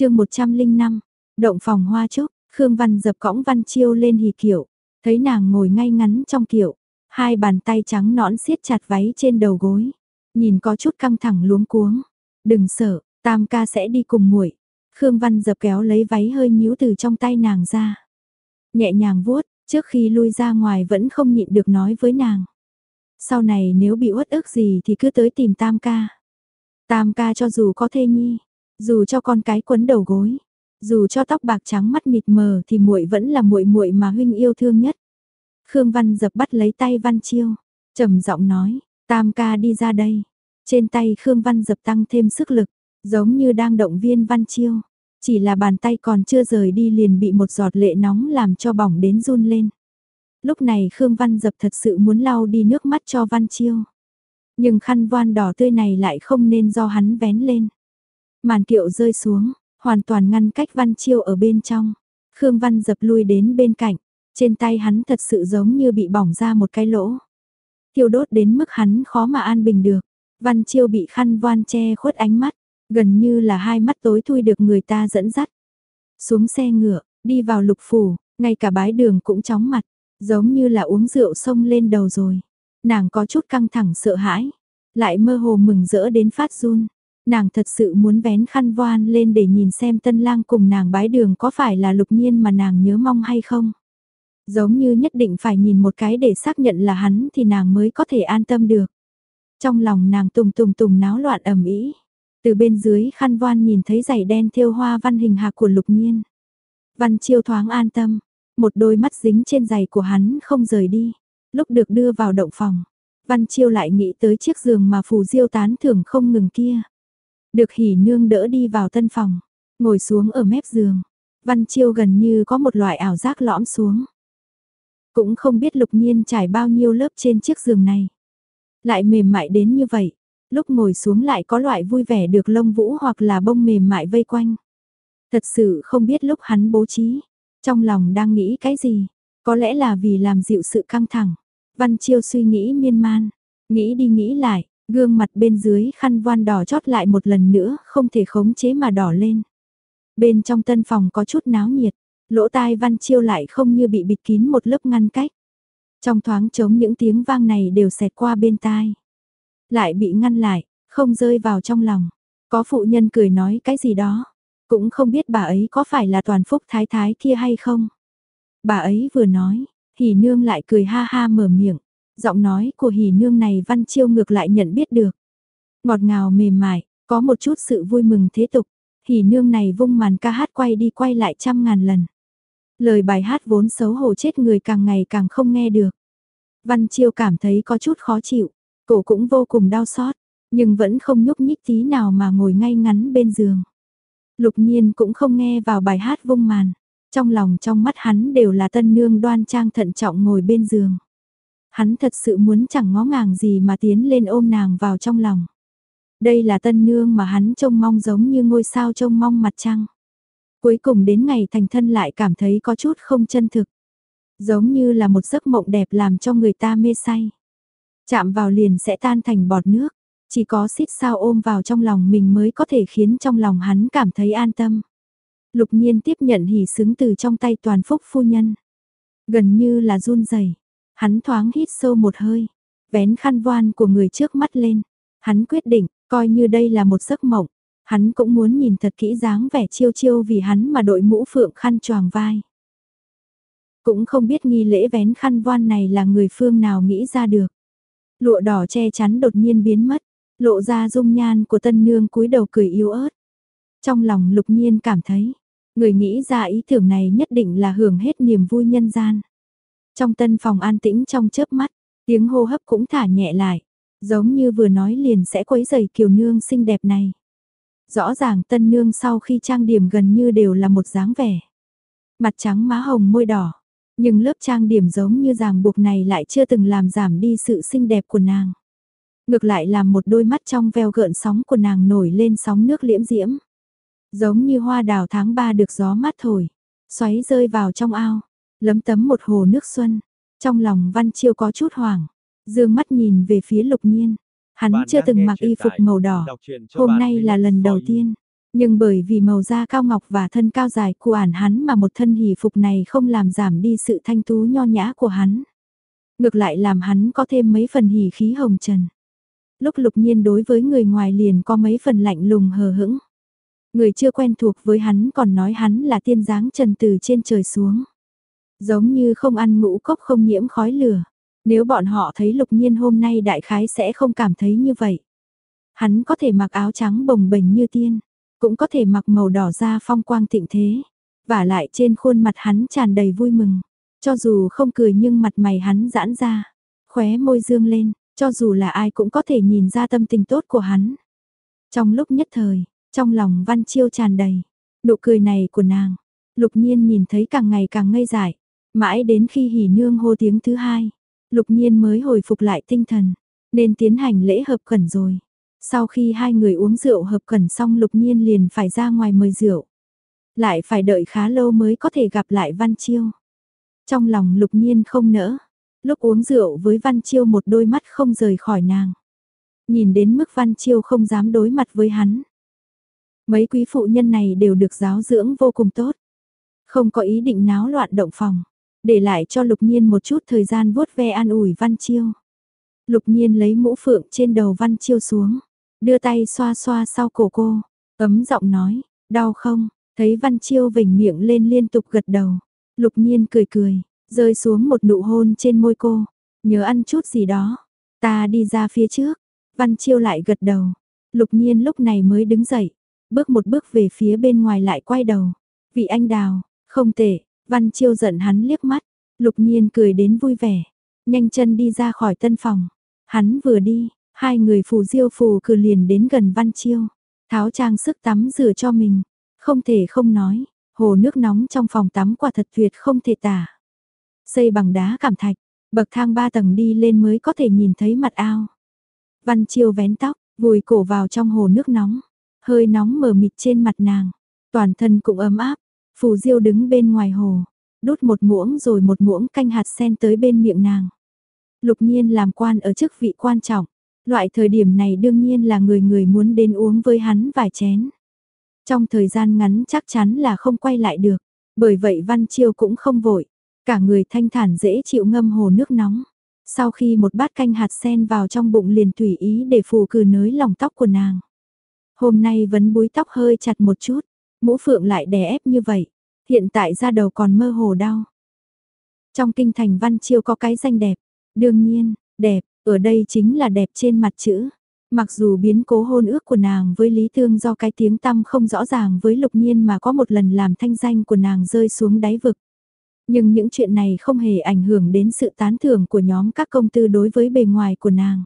chương 105, động phòng hoa trúc, Khương Văn dập cõng Văn Chiêu lên hì kiệu, thấy nàng ngồi ngay ngắn trong kiệu, hai bàn tay trắng nõn siết chặt váy trên đầu gối, nhìn có chút căng thẳng luống cuống. Đừng sợ, Tam ca sẽ đi cùng muội. Khương Văn dập kéo lấy váy hơi nhíu từ trong tay nàng ra. Nhẹ nhàng vuốt, trước khi lui ra ngoài vẫn không nhịn được nói với nàng. Sau này nếu bị uất ức gì thì cứ tới tìm Tam ca. Tam ca cho dù có thê nhi, dù cho con cái quấn đầu gối, dù cho tóc bạc trắng mắt mịt mờ thì muội vẫn là muội muội mà huynh yêu thương nhất. Khương Văn dập bắt lấy tay Văn Chiêu, trầm giọng nói, Tam ca đi ra đây. Trên tay Khương Văn dập tăng thêm sức lực, giống như đang động viên Văn Chiêu. Chỉ là bàn tay còn chưa rời đi liền bị một giọt lệ nóng làm cho bỏng đến run lên. Lúc này Khương Văn dập thật sự muốn lau đi nước mắt cho Văn Chiêu. Nhưng khăn voan đỏ tươi này lại không nên do hắn vén lên. Màn kiệu rơi xuống, hoàn toàn ngăn cách Văn Chiêu ở bên trong. Khương Văn dập lui đến bên cạnh, trên tay hắn thật sự giống như bị bỏng ra một cái lỗ. Thiêu đốt đến mức hắn khó mà an bình được. Văn Chiêu bị khăn voan che khuất ánh mắt, gần như là hai mắt tối thui được người ta dẫn dắt. Xuống xe ngựa, đi vào lục phủ, ngay cả bái đường cũng chóng mặt, giống như là uống rượu sông lên đầu rồi. Nàng có chút căng thẳng sợ hãi, lại mơ hồ mừng rỡ đến phát run. Nàng thật sự muốn vén khăn voan lên để nhìn xem tân lang cùng nàng bái đường có phải là lục nhiên mà nàng nhớ mong hay không. Giống như nhất định phải nhìn một cái để xác nhận là hắn thì nàng mới có thể an tâm được. Trong lòng nàng tùng tùng tùng náo loạn ầm ĩ. Từ bên dưới khăn voan nhìn thấy giày đen thêu hoa văn hình hạc của lục nhiên. Văn chiêu thoáng an tâm, một đôi mắt dính trên giày của hắn không rời đi. Lúc được đưa vào động phòng, Văn chiêu lại nghĩ tới chiếc giường mà phù diêu tán thưởng không ngừng kia. Được hỉ nương đỡ đi vào tân phòng, ngồi xuống ở mép giường. Văn chiêu gần như có một loại ảo giác lõm xuống. Cũng không biết lục nhiên trải bao nhiêu lớp trên chiếc giường này. Lại mềm mại đến như vậy, lúc ngồi xuống lại có loại vui vẻ được lông vũ hoặc là bông mềm mại vây quanh. Thật sự không biết lúc hắn bố trí, trong lòng đang nghĩ cái gì, có lẽ là vì làm dịu sự căng thẳng. Văn Chiêu suy nghĩ miên man, nghĩ đi nghĩ lại, gương mặt bên dưới khăn voan đỏ chót lại một lần nữa, không thể khống chế mà đỏ lên. Bên trong tân phòng có chút náo nhiệt, lỗ tai Văn Chiêu lại không như bị bịt kín một lớp ngăn cách. Trong thoáng trống những tiếng vang này đều xẹt qua bên tai. Lại bị ngăn lại, không rơi vào trong lòng. Có phụ nhân cười nói cái gì đó. Cũng không biết bà ấy có phải là toàn phúc thái thái kia hay không. Bà ấy vừa nói, thì nương lại cười ha ha mở miệng. Giọng nói của hỉ nương này văn chiêu ngược lại nhận biết được. Ngọt ngào mềm mại, có một chút sự vui mừng thế tục. Hỉ nương này vung màn ca hát quay đi quay lại trăm ngàn lần. Lời bài hát vốn xấu hổ chết người càng ngày càng không nghe được. Văn Chiêu cảm thấy có chút khó chịu, cổ cũng vô cùng đau xót, nhưng vẫn không nhúc nhích tí nào mà ngồi ngay ngắn bên giường. Lục nhiên cũng không nghe vào bài hát vung màn, trong lòng trong mắt hắn đều là tân nương đoan trang thận trọng ngồi bên giường. Hắn thật sự muốn chẳng ngó ngàng gì mà tiến lên ôm nàng vào trong lòng. Đây là tân nương mà hắn trông mong giống như ngôi sao trông mong mặt trăng. Cuối cùng đến ngày thành thân lại cảm thấy có chút không chân thực. Giống như là một giấc mộng đẹp làm cho người ta mê say. Chạm vào liền sẽ tan thành bọt nước. Chỉ có xít sao ôm vào trong lòng mình mới có thể khiến trong lòng hắn cảm thấy an tâm. Lục nhiên tiếp nhận hỉ xứng từ trong tay toàn phúc phu nhân. Gần như là run rẩy Hắn thoáng hít sâu một hơi. Vén khăn voan của người trước mắt lên. Hắn quyết định, coi như đây là một giấc mộng. Hắn cũng muốn nhìn thật kỹ dáng vẻ chiêu chiêu vì hắn mà đội mũ phượng khăn choàng vai. Cũng không biết nghi lễ vén khăn voan này là người phương nào nghĩ ra được. Lụa đỏ che chắn đột nhiên biến mất, lộ ra dung nhan của tân nương cúi đầu cười yếu ớt. Trong lòng lục nhiên cảm thấy, người nghĩ ra ý tưởng này nhất định là hưởng hết niềm vui nhân gian. Trong tân phòng an tĩnh trong chớp mắt, tiếng hô hấp cũng thả nhẹ lại, giống như vừa nói liền sẽ quấy giày kiều nương xinh đẹp này. Rõ ràng tân nương sau khi trang điểm gần như đều là một dáng vẻ. Mặt trắng má hồng môi đỏ, nhưng lớp trang điểm giống như ràng buộc này lại chưa từng làm giảm đi sự xinh đẹp của nàng. Ngược lại làm một đôi mắt trong veo gợn sóng của nàng nổi lên sóng nước liễm diễm. Giống như hoa đào tháng 3 được gió mát thổi, xoáy rơi vào trong ao, lấm tấm một hồ nước xuân. Trong lòng Văn Chiêu có chút hoảng, dương mắt nhìn về phía lục nhiên. Hắn chưa từng mặc y phục màu đỏ, hôm nay là lần đầu tiên. Nhưng bởi vì màu da cao ngọc và thân cao dài của ản hắn mà một thân hỷ phục này không làm giảm đi sự thanh tú nho nhã của hắn. Ngược lại làm hắn có thêm mấy phần hỉ khí hồng trần. Lúc lục nhiên đối với người ngoài liền có mấy phần lạnh lùng hờ hững. Người chưa quen thuộc với hắn còn nói hắn là tiên dáng trần từ trên trời xuống. Giống như không ăn ngũ cốc không nhiễm khói lửa. Nếu bọn họ thấy lục nhiên hôm nay đại khái sẽ không cảm thấy như vậy. Hắn có thể mặc áo trắng bồng bềnh như tiên, cũng có thể mặc màu đỏ da phong quang thịnh thế. Và lại trên khuôn mặt hắn tràn đầy vui mừng. Cho dù không cười nhưng mặt mày hắn giãn ra, khóe môi dương lên, cho dù là ai cũng có thể nhìn ra tâm tình tốt của hắn. Trong lúc nhất thời, trong lòng Văn Chiêu tràn đầy, nụ cười này của nàng, lục nhiên nhìn thấy càng ngày càng ngây dại, mãi đến khi hỉ nương hô tiếng thứ hai, lục nhiên mới hồi phục lại tinh thần, nên tiến hành lễ hợp cẩn rồi. Sau khi hai người uống rượu hợp cẩn xong lục nhiên liền phải ra ngoài mời rượu. Lại phải đợi khá lâu mới có thể gặp lại Văn Chiêu. Trong lòng lục nhiên không nỡ. Lúc uống rượu với Văn Chiêu một đôi mắt không rời khỏi nàng. Nhìn đến mức Văn Chiêu không dám đối mặt với hắn. Mấy quý phụ nhân này đều được giáo dưỡng vô cùng tốt. Không có ý định náo loạn động phòng. Để lại cho lục nhiên một chút thời gian vuốt ve an ủi Văn Chiêu. Lục nhiên lấy mũ phượng trên đầu Văn Chiêu xuống. Đưa tay xoa xoa sau cổ cô. Ấm giọng nói, đau không? Thấy Văn Chiêu vểnh miệng lên liên tục gật đầu. Lục nhiên cười cười, rơi xuống một nụ hôn trên môi cô. Nhớ ăn chút gì đó. Ta đi ra phía trước. Văn Chiêu lại gật đầu. Lục nhiên lúc này mới đứng dậy. Bước một bước về phía bên ngoài lại quay đầu. Vị anh đào, không tệ. Văn Chiêu giận hắn liếc mắt. Lục nhiên cười đến vui vẻ. Nhanh chân đi ra khỏi tân phòng. Hắn vừa đi, hai người phù diêu phù cử liền đến gần Văn Chiêu. Tháo trang sức tắm rửa cho mình. Không thể không nói, Hồ nước nóng trong phòng tắm quả thật tuyệt không thể tả. Xây bằng đá cảm thạch, bậc thang ba tầng đi lên mới có thể nhìn thấy mặt ao. Văn Chiêu vén tóc, vùi cổ vào trong hồ nước nóng, hơi nóng mờ mịt trên mặt nàng, toàn thân cũng ấm áp. Phù Diêu đứng bên ngoài hồ, đút một muỗng rồi một muỗng canh hạt sen tới bên miệng nàng. Lục Nhiên làm quan ở chức vị quan trọng, loại thời điểm này đương nhiên là người người muốn đến uống với hắn vài chén. Trong thời gian ngắn chắc chắn là không quay lại được, bởi vậy Văn Chiêu cũng không vội, cả người thanh thản dễ chịu ngâm hồ nước nóng. Sau khi một bát canh hạt sen vào trong bụng liền tùy ý để phù cừ nới lòng tóc của nàng. Hôm nay vấn búi tóc hơi chặt một chút, mũ phượng lại đè ép như vậy, hiện tại ra đầu còn mơ hồ đau. Trong kinh thành Văn Chiêu có cái danh đẹp, đương nhiên, đẹp, ở đây chính là đẹp trên mặt chữ. Mặc dù biến cố hôn ước của nàng với Lý Thương do cái tiếng tăm không rõ ràng với lục nhiên mà có một lần làm thanh danh của nàng rơi xuống đáy vực. Nhưng những chuyện này không hề ảnh hưởng đến sự tán thưởng của nhóm các công tư đối với bề ngoài của nàng.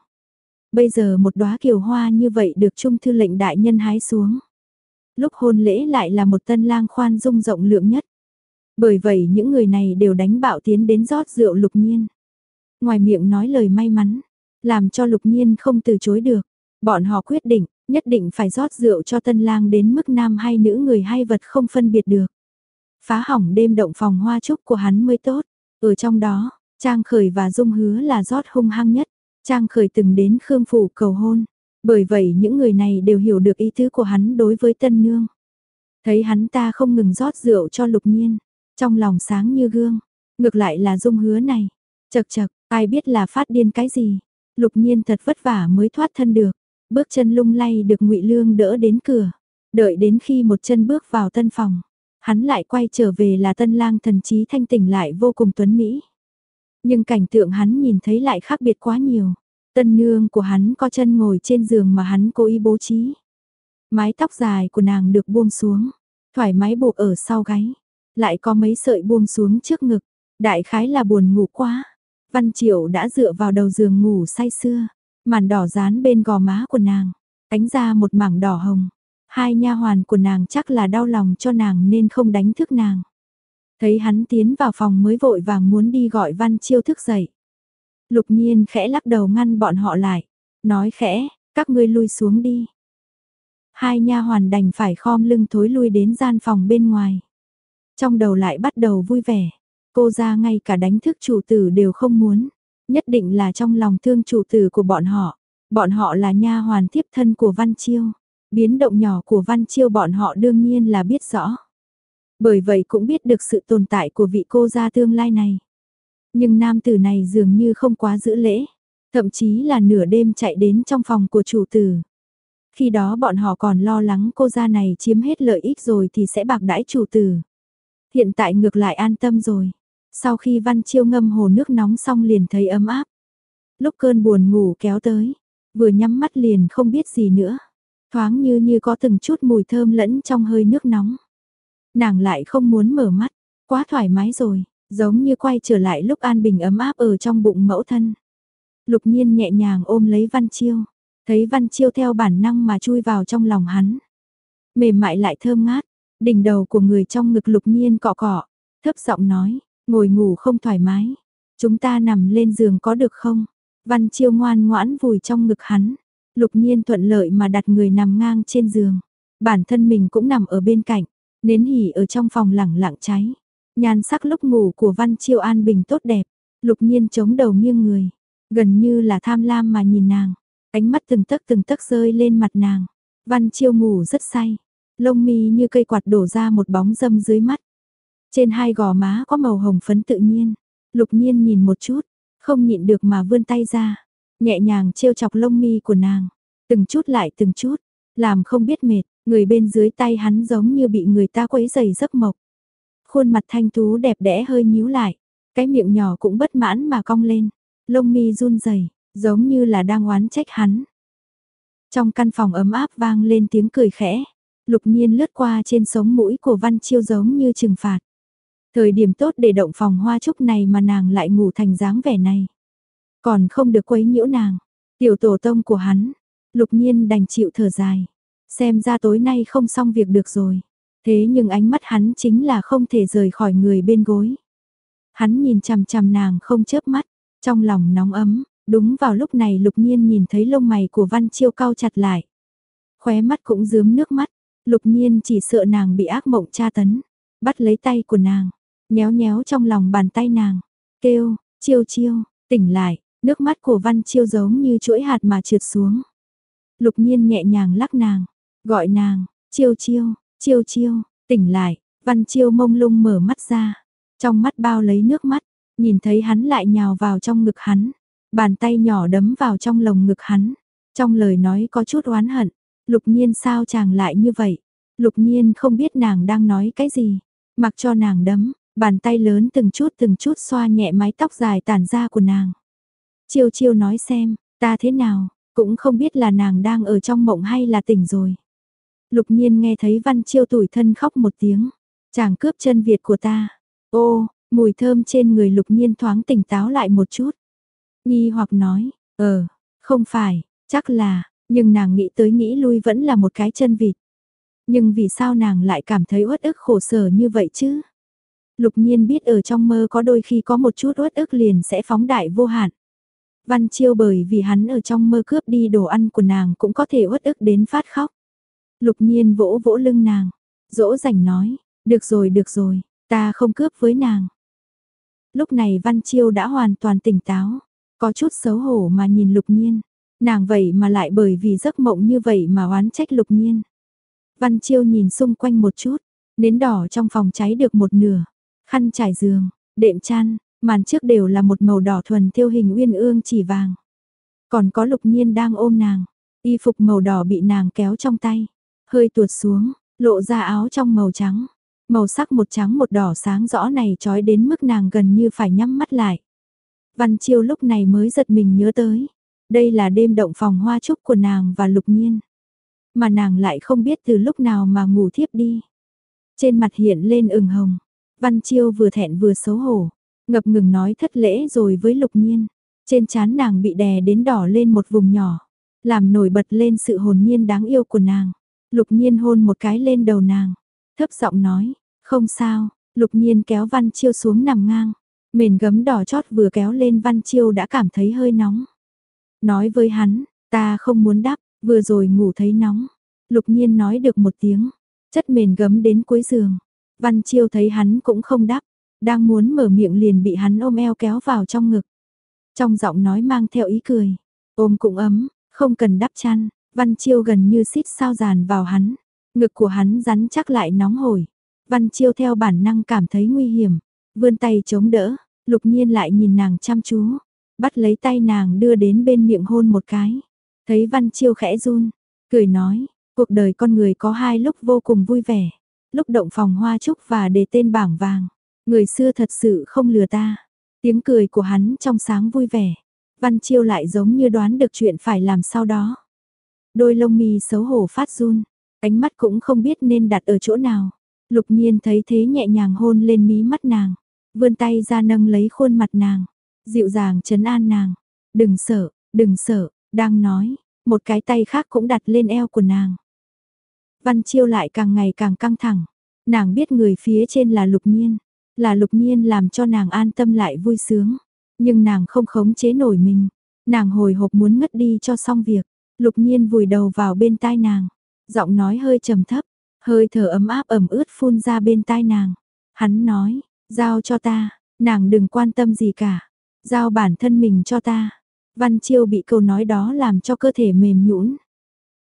Bây giờ một đóa kiều hoa như vậy được Trung Thư lệnh đại nhân hái xuống. Lúc hôn lễ lại là một tân lang khoan dung rộng lượng nhất. Bởi vậy những người này đều đánh bạo tiến đến rót rượu lục nhiên. Ngoài miệng nói lời may mắn, làm cho lục nhiên không từ chối được. Bọn họ quyết định, nhất định phải rót rượu cho tân lang đến mức nam hay nữ người hay vật không phân biệt được. Phá hỏng đêm động phòng hoa trúc của hắn mới tốt. Ở trong đó, Trang Khởi và Dung hứa là rót hung hăng nhất. Trang Khởi từng đến Khương Phủ cầu hôn. Bởi vậy những người này đều hiểu được ý tứ của hắn đối với tân nương. Thấy hắn ta không ngừng rót rượu cho lục nhiên. Trong lòng sáng như gương. Ngược lại là Dung hứa này. Chật chật, ai biết là phát điên cái gì. Lục nhiên thật vất vả mới thoát thân được. Bước chân lung lay được ngụy Lương đỡ đến cửa. Đợi đến khi một chân bước vào tân phòng, hắn lại quay trở về là tân lang thần trí thanh tỉnh lại vô cùng tuấn mỹ. Nhưng cảnh tượng hắn nhìn thấy lại khác biệt quá nhiều. Tân nương của hắn co chân ngồi trên giường mà hắn cố ý bố trí. Mái tóc dài của nàng được buông xuống, thoải mái buộc ở sau gáy. Lại có mấy sợi buông xuống trước ngực, đại khái là buồn ngủ quá. Văn Triệu đã dựa vào đầu giường ngủ say sưa, Màn đỏ dán bên gò má của nàng, đánh ra một mảng đỏ hồng. Hai nha hoàn của nàng chắc là đau lòng cho nàng nên không đánh thức nàng. Thấy hắn tiến vào phòng mới vội vàng muốn đi gọi Văn Chiêu thức dậy. Lục nhiên khẽ lắc đầu ngăn bọn họ lại, nói khẽ, các ngươi lui xuống đi. Hai nha hoàn đành phải khom lưng thối lui đến gian phòng bên ngoài. Trong đầu lại bắt đầu vui vẻ, cô ra ngay cả đánh thức chủ tử đều không muốn. Nhất định là trong lòng thương chủ tử của bọn họ. Bọn họ là nha hoàn tiếp thân của Văn Chiêu. Biến động nhỏ của Văn Chiêu bọn họ đương nhiên là biết rõ. Bởi vậy cũng biết được sự tồn tại của vị cô gia tương lai này. Nhưng nam tử này dường như không quá giữ lễ, thậm chí là nửa đêm chạy đến trong phòng của chủ tử. Khi đó bọn họ còn lo lắng cô gia này chiếm hết lợi ích rồi thì sẽ bạc đãi chủ tử. Hiện tại ngược lại an tâm rồi. Sau khi Văn Chiêu ngâm hồ nước nóng xong liền thấy ấm áp. Lúc cơn buồn ngủ kéo tới, vừa nhắm mắt liền không biết gì nữa. Thoáng như như có từng chút mùi thơm lẫn trong hơi nước nóng. Nàng lại không muốn mở mắt, quá thoải mái rồi, giống như quay trở lại lúc an bình ấm áp ở trong bụng mẫu thân. Lục nhiên nhẹ nhàng ôm lấy Văn Chiêu, thấy Văn Chiêu theo bản năng mà chui vào trong lòng hắn. Mềm mại lại thơm ngát, đỉnh đầu của người trong ngực lục nhiên cọ cọ, thấp giọng nói, ngồi ngủ không thoải mái, chúng ta nằm lên giường có được không? Văn Chiêu ngoan ngoãn vùi trong ngực hắn, lục nhiên thuận lợi mà đặt người nằm ngang trên giường, bản thân mình cũng nằm ở bên cạnh, nến hỉ ở trong phòng lẳng lặng cháy. Nhan sắc lúc ngủ của Văn Chiêu an bình tốt đẹp, lục nhiên chống đầu nghiêng người, gần như là tham lam mà nhìn nàng, ánh mắt từng tấc từng tấc rơi lên mặt nàng. Văn Chiêu ngủ rất say, lông mi như cây quạt đổ ra một bóng dâm dưới mắt. Trên hai gò má có màu hồng phấn tự nhiên, lục nhiên nhìn một chút, không nhịn được mà vươn tay ra, nhẹ nhàng trêu chọc lông mi của nàng, từng chút lại từng chút, làm không biết mệt, người bên dưới tay hắn giống như bị người ta quấy giày giấc mộc. Khuôn mặt thanh tú đẹp đẽ hơi nhíu lại, cái miệng nhỏ cũng bất mãn mà cong lên, lông mi run rẩy, giống như là đang oán trách hắn. Trong căn phòng ấm áp vang lên tiếng cười khẽ, lục nhiên lướt qua trên sống mũi của Văn Chiêu giống như trừng phạt. Thời điểm tốt để động phòng hoa trúc này mà nàng lại ngủ thành dáng vẻ này. Còn không được quấy nhiễu nàng, tiểu tổ tông của hắn, lục nhiên đành chịu thở dài. Xem ra tối nay không xong việc được rồi. Thế nhưng ánh mắt hắn chính là không thể rời khỏi người bên gối. Hắn nhìn chằm chằm nàng không chớp mắt, trong lòng nóng ấm, đúng vào lúc này lục nhiên nhìn thấy lông mày của Văn Chiêu cao chặt lại. Khóe mắt cũng dướm nước mắt, lục nhiên chỉ sợ nàng bị ác mộng tra tấn, bắt lấy tay của nàng, nhéo nhéo trong lòng bàn tay nàng, kêu, chiêu chiêu, tỉnh lại, nước mắt của Văn Chiêu giống như chuỗi hạt mà trượt xuống. Lục nhiên nhẹ nhàng lắc nàng, gọi nàng, chiêu chiêu, chiêu chiêu, tỉnh lại, Văn Chiêu mông lung mở mắt ra, trong mắt bao lấy nước mắt, nhìn thấy hắn lại nhào vào trong ngực hắn, bàn tay nhỏ đấm vào trong lồng ngực hắn, trong lời nói có chút oán hận, lục nhiên sao chàng lại như vậy, lục nhiên không biết nàng đang nói cái gì, mặc cho nàng đấm, bàn tay lớn từng chút từng chút xoa nhẹ mái tóc dài tản ra của nàng. Chiêu chiêu nói xem, ta thế nào, cũng không biết là nàng đang ở trong mộng hay là tỉnh rồi. Lục nhiên nghe thấy văn chiêu tủi thân khóc một tiếng, chàng cướp chân Việt của ta, ô, mùi thơm trên người lục nhiên thoáng tỉnh táo lại một chút. Nhi hoặc nói, ờ, không phải, chắc là, nhưng nàng nghĩ tới nghĩ lui vẫn là một cái chân vịt. Nhưng vì sao nàng lại cảm thấy uất ức khổ sở như vậy chứ? Lục nhiên biết ở trong mơ có đôi khi có một chút uất ức liền sẽ phóng đại vô hạn. Văn chiêu bởi vì hắn ở trong mơ cướp đi đồ ăn của nàng cũng có thể uất ức đến phát khóc. Lục nhiên vỗ vỗ lưng nàng, dỗ dành nói, được rồi được rồi, ta không cướp với nàng. Lúc này Văn Chiêu đã hoàn toàn tỉnh táo, có chút xấu hổ mà nhìn lục nhiên. Nàng vậy mà lại bởi vì giấc mộng như vậy mà oán trách lục nhiên. Văn Chiêu nhìn xung quanh một chút, nến đỏ trong phòng cháy được một nửa, khăn trải giường, đệm chăn, màn trước đều là một màu đỏ thuần thiêu hình uyên ương chỉ vàng. Còn có lục nhiên đang ôm nàng, y phục màu đỏ bị nàng kéo trong tay, hơi tuột xuống, lộ ra áo trong màu trắng. Màu sắc một trắng một đỏ sáng rõ này trói đến mức nàng gần như phải nhắm mắt lại. Văn Chiêu lúc này mới giật mình nhớ tới. Đây là đêm động phòng hoa trúc của nàng và lục nhiên. Mà nàng lại không biết từ lúc nào mà ngủ thiếp đi. Trên mặt hiện lên ửng hồng. Văn Chiêu vừa thẹn vừa xấu hổ. Ngập ngừng nói thất lễ rồi với lục nhiên. Trên trán nàng bị đè đến đỏ lên một vùng nhỏ. Làm nổi bật lên sự hồn nhiên đáng yêu của nàng. Lục nhiên hôn một cái lên đầu nàng. Thấp giọng nói, không sao, lục nhiên kéo văn chiêu xuống nằm ngang. Mền gấm đỏ chót vừa kéo lên văn chiêu đã cảm thấy hơi nóng. Nói với hắn, ta không muốn đắp, vừa rồi ngủ thấy nóng. Lục nhiên nói được một tiếng, chất mền gấm đến cuối giường. Văn chiêu thấy hắn cũng không đắp, đang muốn mở miệng liền bị hắn ôm eo kéo vào trong ngực. Trong giọng nói mang theo ý cười, ôm cũng ấm, không cần đắp chăn, Văn Chiêu gần như xít sao dàn vào hắn, ngực của hắn rắn chắc lại nóng hổi. Văn Chiêu theo bản năng cảm thấy nguy hiểm, vươn tay chống đỡ, lục nhiên lại nhìn nàng chăm chú, bắt lấy tay nàng đưa đến bên miệng hôn một cái. Thấy Văn Chiêu khẽ run, cười nói, cuộc đời con người có hai lúc vô cùng vui vẻ, lúc động phòng hoa trúc và đề tên bảng vàng. Người xưa thật sự không lừa ta. Tiếng cười của hắn trong sáng vui vẻ. Văn Chiêu lại giống như đoán được chuyện phải làm sau đó. Đôi lông mi xấu hổ phát run, ánh mắt cũng không biết nên đặt ở chỗ nào. Lục nhiên thấy thế nhẹ nhàng hôn lên mí mắt nàng, vươn tay ra nâng lấy khuôn mặt nàng, dịu dàng chấn an nàng. Đừng sợ, đừng sợ, đang nói, một cái tay khác cũng đặt lên eo của nàng. Văn Chiêu lại càng ngày càng căng thẳng, nàng biết người phía trên là lục nhiên, là lục nhiên làm cho nàng an tâm lại vui sướng. Nhưng nàng không khống chế nổi mình. Nàng hồi hộp muốn ngất đi cho xong việc. Lục nhiên vùi đầu vào bên tai nàng. Giọng nói hơi trầm thấp. Hơi thở ấm áp ẩm ướt phun ra bên tai nàng. Hắn nói, giao cho ta, nàng đừng quan tâm gì cả. Giao bản thân mình cho ta. Văn Chiêu bị câu nói đó làm cho cơ thể mềm nhũn.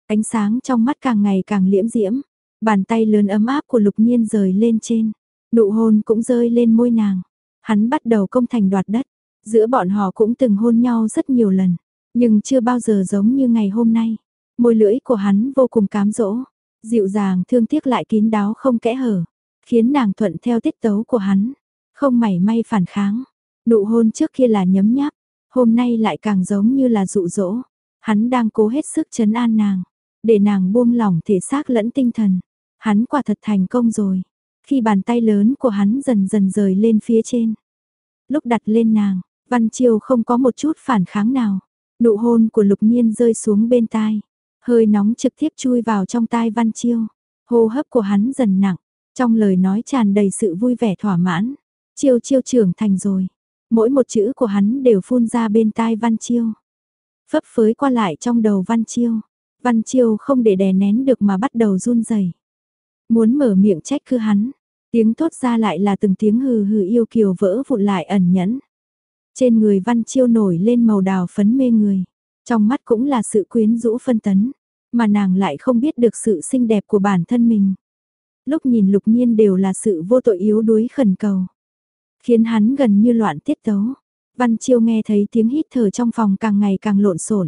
Ánh sáng trong mắt càng ngày càng liễm diễm. Bàn tay lớn ấm áp của lục nhiên rời lên trên. Nụ hôn cũng rơi lên môi nàng. Hắn bắt đầu công thành đoạt đất. Giữa bọn họ cũng từng hôn nhau rất nhiều lần. Nhưng chưa bao giờ giống như ngày hôm nay. Môi lưỡi của hắn vô cùng cám dỗ. Dịu dàng thương tiếc lại kín đáo không kẽ hở. Khiến nàng thuận theo tiết tấu của hắn. Không mảy may phản kháng. Nụ hôn trước kia là nhấm nháp. Hôm nay lại càng giống như là dụ dỗ. Hắn đang cố hết sức chấn an nàng. Để nàng buông lỏng thể xác lẫn tinh thần. Hắn quả thật thành công rồi. Khi bàn tay lớn của hắn dần dần rời lên phía trên. Lúc đặt lên nàng, Văn Chiêu không có một chút phản kháng nào. Nụ hôn của lục nhiên rơi xuống bên tai. Hơi nóng trực tiếp chui vào trong tai Văn Chiêu. Hô hấp của hắn dần nặng. Trong lời nói tràn đầy sự vui vẻ thỏa mãn. Chiêu chiêu trưởng thành rồi. Mỗi một chữ của hắn đều phun ra bên tai Văn Chiêu. Phấp phới qua lại trong đầu Văn Chiêu. Văn Chiêu không để đè nén được mà bắt đầu run rẩy. Muốn mở miệng trách cứ hắn, tiếng thốt ra lại là từng tiếng hừ hừ yêu kiều vỡ vụn lại ẩn nhẫn. Trên người văn chiêu nổi lên màu đào phấn mê người, trong mắt cũng là sự quyến rũ phân tấn, mà nàng lại không biết được sự xinh đẹp của bản thân mình. Lúc nhìn lục nhiên đều là sự vô tội yếu đuối khẩn cầu, khiến hắn gần như loạn tiết tấu. Văn Chiêu nghe thấy tiếng hít thở trong phòng càng ngày càng lộn xộn.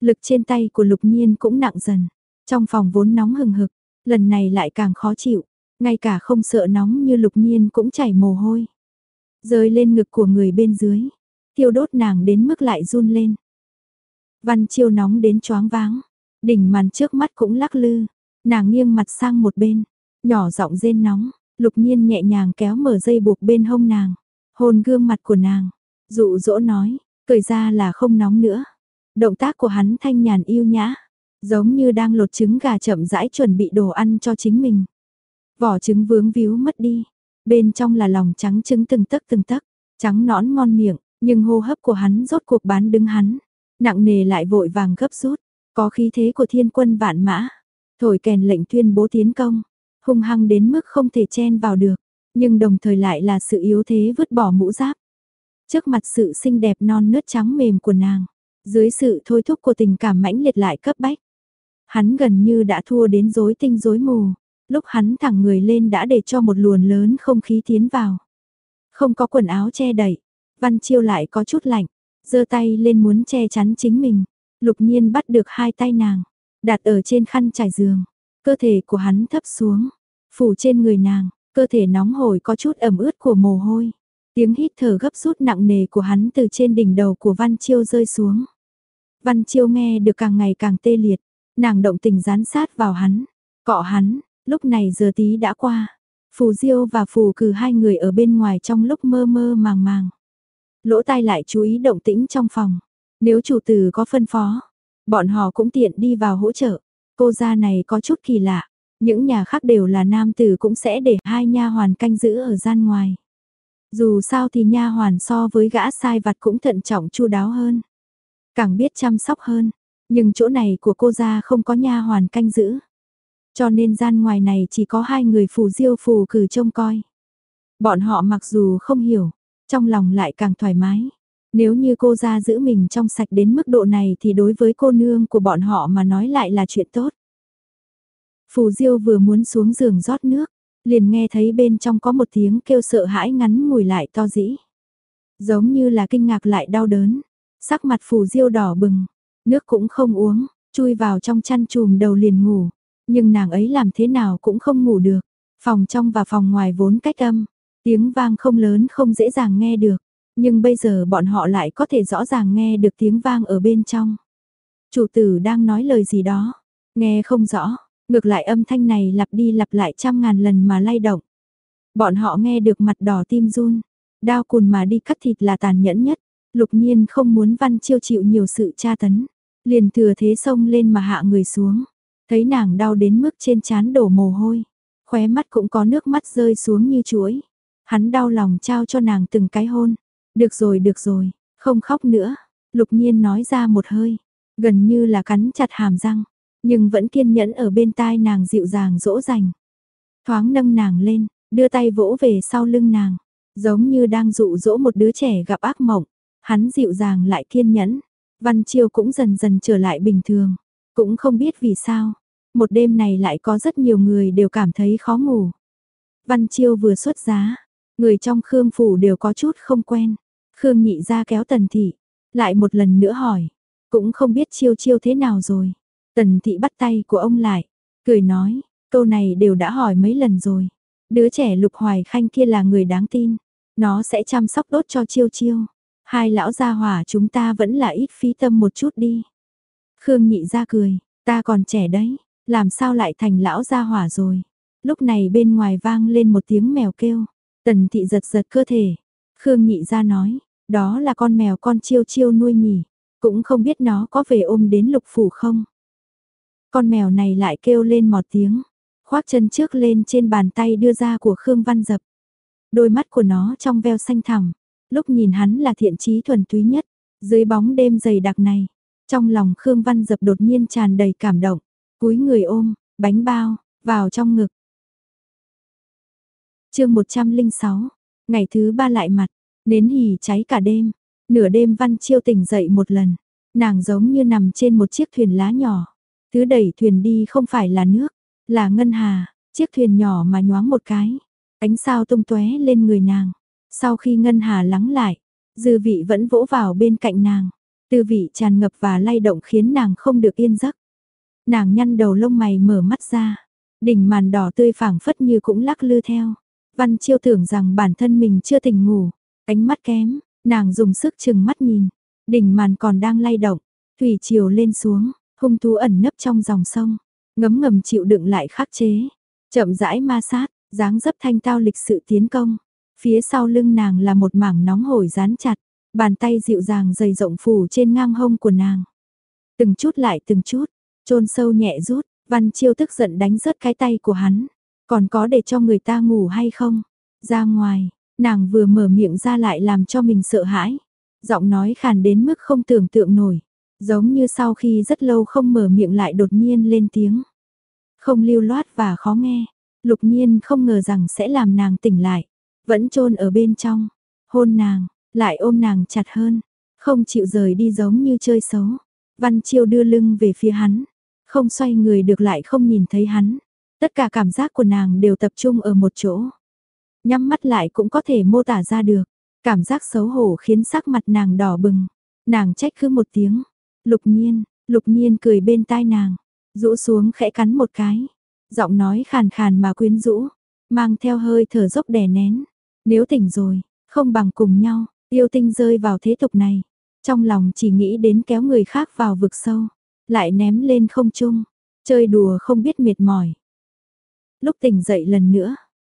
Lực trên tay của Lục Nhiên cũng nặng dần. Trong phòng vốn nóng hừng hực, lần này lại càng khó chịu, ngay cả không sợ nóng như lục nhiên cũng chảy mồ hôi. Rơi lên ngực của người bên dưới, thiêu đốt nàng đến mức lại run lên. Văn chiêu nóng đến choáng váng, đỉnh màn trước mắt cũng lắc lư, nàng nghiêng mặt sang một bên, nhỏ giọng rên nóng, lục nhiên nhẹ nhàng kéo mở dây buộc bên hông nàng, hôn gương mặt của nàng, dụ dỗ nói, cười ra là không nóng nữa. Động tác của hắn thanh nhàn yêu nhã, Giống như đang lột trứng gà chậm rãi chuẩn bị đồ ăn cho chính mình. Vỏ trứng vướng víu mất đi. Bên trong là lòng trắng trứng từng tấc từng tấc, trắng nõn ngon miệng, nhưng hô hấp của hắn rốt cuộc bán đứng hắn. Nặng nề lại vội vàng gấp rút, có khí thế của thiên quân vạn mã. Thổi kèn lệnh tuyên bố tiến công, hung hăng đến mức không thể chen vào được, nhưng đồng thời lại là sự yếu thế vứt bỏ mũ giáp. Trước mặt sự xinh đẹp non nớt trắng mềm của nàng, dưới sự thôi thúc của tình cảm mãnh liệt lại cấp bách. Hắn gần như đã thua đến rối tinh rối mù, lúc hắn thẳng người lên đã để cho một luồn lớn không khí tiến vào. Không có quần áo che đậy, Văn Chiêu lại có chút lạnh, giơ tay lên muốn che chắn chính mình. Lục nhiên bắt được hai tay nàng, đặt ở trên khăn trải giường. Cơ thể của hắn thấp xuống, phủ trên người nàng, cơ thể nóng hổi có chút ẩm ướt của mồ hôi. Tiếng hít thở gấp rút nặng nề của hắn từ trên đỉnh đầu của Văn Chiêu rơi xuống. Văn Chiêu nghe được càng ngày càng tê liệt, Nàng động tình dán sát vào hắn, cọ hắn, lúc này giờ tí đã qua. Phù Diêu và Phù cử hai người ở bên ngoài trong lúc mơ mơ màng màng. Lỗ tai lại chú ý động tĩnh trong phòng. Nếu chủ tử có phân phó, bọn họ cũng tiện đi vào hỗ trợ. Cô gia này có chút kỳ lạ. Những nhà khác đều là nam tử cũng sẽ để hai nha hoàn canh giữ ở gian ngoài. Dù sao thì nha hoàn so với gã sai vặt cũng thận trọng chu đáo hơn. Càng biết chăm sóc hơn. Nhưng chỗ này của cô gia không có nha hoàn canh giữ. Cho nên gian ngoài này chỉ có hai người phù diêu phù cử trông coi. Bọn họ mặc dù không hiểu, trong lòng lại càng thoải mái. Nếu như cô ra giữ mình trong sạch đến mức độ này thì đối với cô nương của bọn họ mà nói lại là chuyện tốt. Phù Diêu vừa muốn xuống giường rót nước, liền nghe thấy bên trong có một tiếng kêu sợ hãi ngắn ngủi lại to dĩ. Giống như là kinh ngạc lại đau đớn, sắc mặt Phù Diêu đỏ bừng, nước cũng không uống, chui vào trong chăn chùm đầu liền ngủ, nhưng nàng ấy làm thế nào cũng không ngủ được. Phòng trong và phòng ngoài vốn cách âm, tiếng vang không lớn không dễ dàng nghe được, nhưng bây giờ bọn họ lại có thể rõ ràng nghe được tiếng vang ở bên trong. Chủ tử đang nói lời gì đó, nghe không rõ, ngược lại âm thanh này lặp đi lặp lại trăm ngàn lần mà lay động. Bọn họ nghe được mặt đỏ tim run, đao cùn mà đi cắt thịt là tàn nhẫn nhất, lục nhiên không muốn văn chiêu chịu nhiều sự tra tấn, liền thừa thế xông lên mà hạ người xuống, thấy nàng đau đến mức trên chán đổ mồ hôi, khóe mắt cũng có nước mắt rơi xuống như chuối. Hắn đau lòng trao cho nàng từng cái hôn, được rồi được rồi, không khóc nữa, lục nhiên nói ra một hơi, gần như là cắn chặt hàm răng, nhưng vẫn kiên nhẫn ở bên tai nàng dịu dàng dỗ dành. Thoáng nâng nàng lên, đưa tay vỗ về sau lưng nàng, giống như đang dụ dỗ một đứa trẻ gặp ác mộng, hắn dịu dàng lại kiên nhẫn, Văn Chiêu cũng dần dần trở lại bình thường, cũng không biết vì sao, một đêm này lại có rất nhiều người đều cảm thấy khó ngủ. Văn Chiêu vừa xuất giá, người trong Khương Phủ đều có chút không quen. Khương nhị ra kéo Tần Thị, lại một lần nữa hỏi, cũng không biết Chiêu Chiêu thế nào rồi. Tần Thị bắt tay của ông lại, cười nói, câu này đều đã hỏi mấy lần rồi. Đứa trẻ Lục Hoài Khanh kia là người đáng tin, nó sẽ chăm sóc đốt cho Chiêu Chiêu. Hai lão gia hỏa chúng ta vẫn là ít phí tâm một chút đi. Khương nhị ra cười, ta còn trẻ đấy, làm sao lại thành lão gia hỏa rồi. Lúc này bên ngoài vang lên một tiếng mèo kêu, tần thị giật giật cơ thể. Khương nhị ra nói, đó là con mèo con chiêu chiêu nuôi nhỉ, cũng không biết nó có về ôm đến lục phủ không. Con mèo này lại kêu lên một tiếng, khoác chân trước lên trên bàn tay đưa ra của Khương Văn Dập. Đôi mắt của nó trong veo xanh thẳm, lúc nhìn hắn là thiện trí thuần túy nhất, dưới bóng đêm dày đặc này, trong lòng Khương Văn Dập đột nhiên tràn đầy cảm động, cúi người ôm, bánh bao, vào trong ngực. chương 106, ngày thứ ba lại mặt, nến hỉ cháy cả đêm, nửa đêm Văn Chiêu tỉnh dậy một lần, nàng giống như nằm trên một chiếc thuyền lá nhỏ, thứ đẩy thuyền đi không phải là nước, là ngân hà, chiếc thuyền nhỏ mà nhoáng một cái, ánh sao tung tóe lên người nàng. Sau khi ngân hà lắng lại, dư vị vẫn vỗ vào bên cạnh nàng, tư vị tràn ngập và lay động khiến nàng không được yên giấc. Nàng nhăn đầu lông mày mở mắt ra, đỉnh màn đỏ tươi phảng phất như cũng lắc lư theo. Văn chiêu tưởng rằng bản thân mình chưa tỉnh ngủ, ánh mắt kém, nàng dùng sức chừng mắt nhìn, đỉnh màn còn đang lay động, thủy chiều lên xuống, hung thú ẩn nấp trong dòng sông, ngấm ngầm chịu đựng lại khắc chế, chậm rãi ma sát, dáng dấp thanh tao lịch sự tiến công. Phía sau lưng nàng là một mảng nóng hổi dán chặt, bàn tay dịu dàng dày rộng phủ trên ngang hông của nàng. Từng chút lại từng chút, chôn sâu nhẹ rút, Văn Chiêu tức giận đánh rớt cái tay của hắn. Còn có để cho người ta ngủ hay không? Ra ngoài, nàng vừa mở miệng ra lại làm cho mình sợ hãi. Giọng nói khàn đến mức không tưởng tượng nổi. Giống như sau khi rất lâu không mở miệng lại đột nhiên lên tiếng. Không lưu loát và khó nghe. Lục nhiên không ngờ rằng sẽ làm nàng tỉnh lại. Vẫn chôn ở bên trong. Hôn nàng, lại ôm nàng chặt hơn. Không chịu rời đi giống như chơi xấu. Văn Chiêu đưa lưng về phía hắn, không xoay người được lại không nhìn thấy hắn. Tất cả cảm giác của nàng đều tập trung ở một chỗ. Nhắm mắt lại cũng có thể mô tả ra được. Cảm giác xấu hổ khiến sắc mặt nàng đỏ bừng. Nàng trách cứ một tiếng. Lục nhiên, lục nhiên cười bên tai nàng. Rũ xuống khẽ cắn một cái. Giọng nói khàn khàn mà quyến rũ. Mang theo hơi thở dốc đè nén. Nếu tỉnh rồi, không bằng cùng nhau, yêu tinh rơi vào thế tục này. Trong lòng chỉ nghĩ đến kéo người khác vào vực sâu, lại ném lên không trung, chơi đùa không biết mệt mỏi. Lúc tỉnh dậy lần nữa,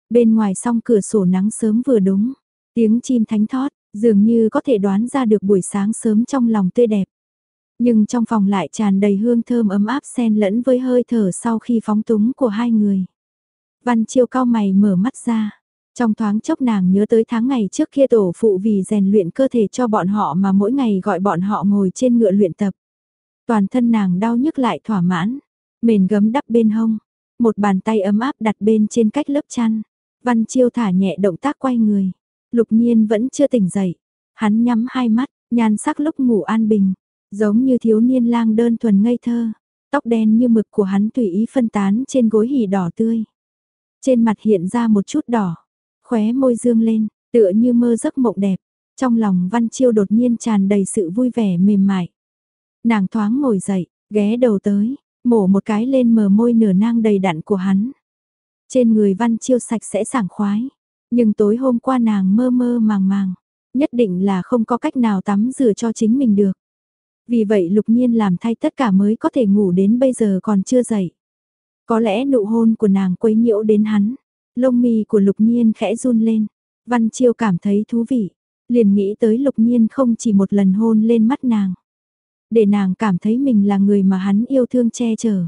bên ngoài song cửa sổ nắng sớm vừa đúng, tiếng chim thánh thót, dường như có thể đoán ra được buổi sáng sớm trong lòng tươi đẹp. Nhưng trong phòng lại tràn đầy hương thơm ấm áp xen lẫn với hơi thở sau khi phóng túng của hai người. Văn chiêu cao mày mở mắt ra, trong thoáng chốc nàng nhớ tới tháng ngày trước kia tổ phụ vì rèn luyện cơ thể cho bọn họ mà mỗi ngày gọi bọn họ ngồi trên ngựa luyện tập. Toàn thân nàng đau nhức lại thỏa mãn, mền gấm đắp bên hông, một bàn tay ấm áp đặt bên trên cách lớp chăn. Văn Chiêu thả nhẹ động tác quay người, lục nhiên vẫn chưa tỉnh dậy, hắn nhắm hai mắt, nhan sắc lúc ngủ an bình, giống như thiếu niên lang đơn thuần ngây thơ, tóc đen như mực của hắn tùy ý phân tán trên gối hỉ đỏ tươi. Trên mặt hiện ra một chút đỏ, khóe môi dương lên, tựa như mơ giấc mộng đẹp, trong lòng Văn Chiêu đột nhiên tràn đầy sự vui vẻ mềm mại. Nàng thoáng ngồi dậy, ghé đầu tới, mổ một cái lên mờ môi nửa nang đầy đặn của hắn. Trên người Văn Chiêu sạch sẽ sảng khoái, nhưng tối hôm qua nàng mơ mơ màng màng, nhất định là không có cách nào tắm rửa cho chính mình được. Vì vậy lục nhiên làm thay tất cả mới có thể ngủ đến bây giờ còn chưa dậy. Có lẽ nụ hôn của nàng quấy nhiễu đến hắn, lông mi của lục nhiên khẽ run lên, Văn Chiêu cảm thấy thú vị, liền nghĩ tới lục nhiên không chỉ một lần hôn lên mắt nàng. Để nàng cảm thấy mình là người mà hắn yêu thương che chở.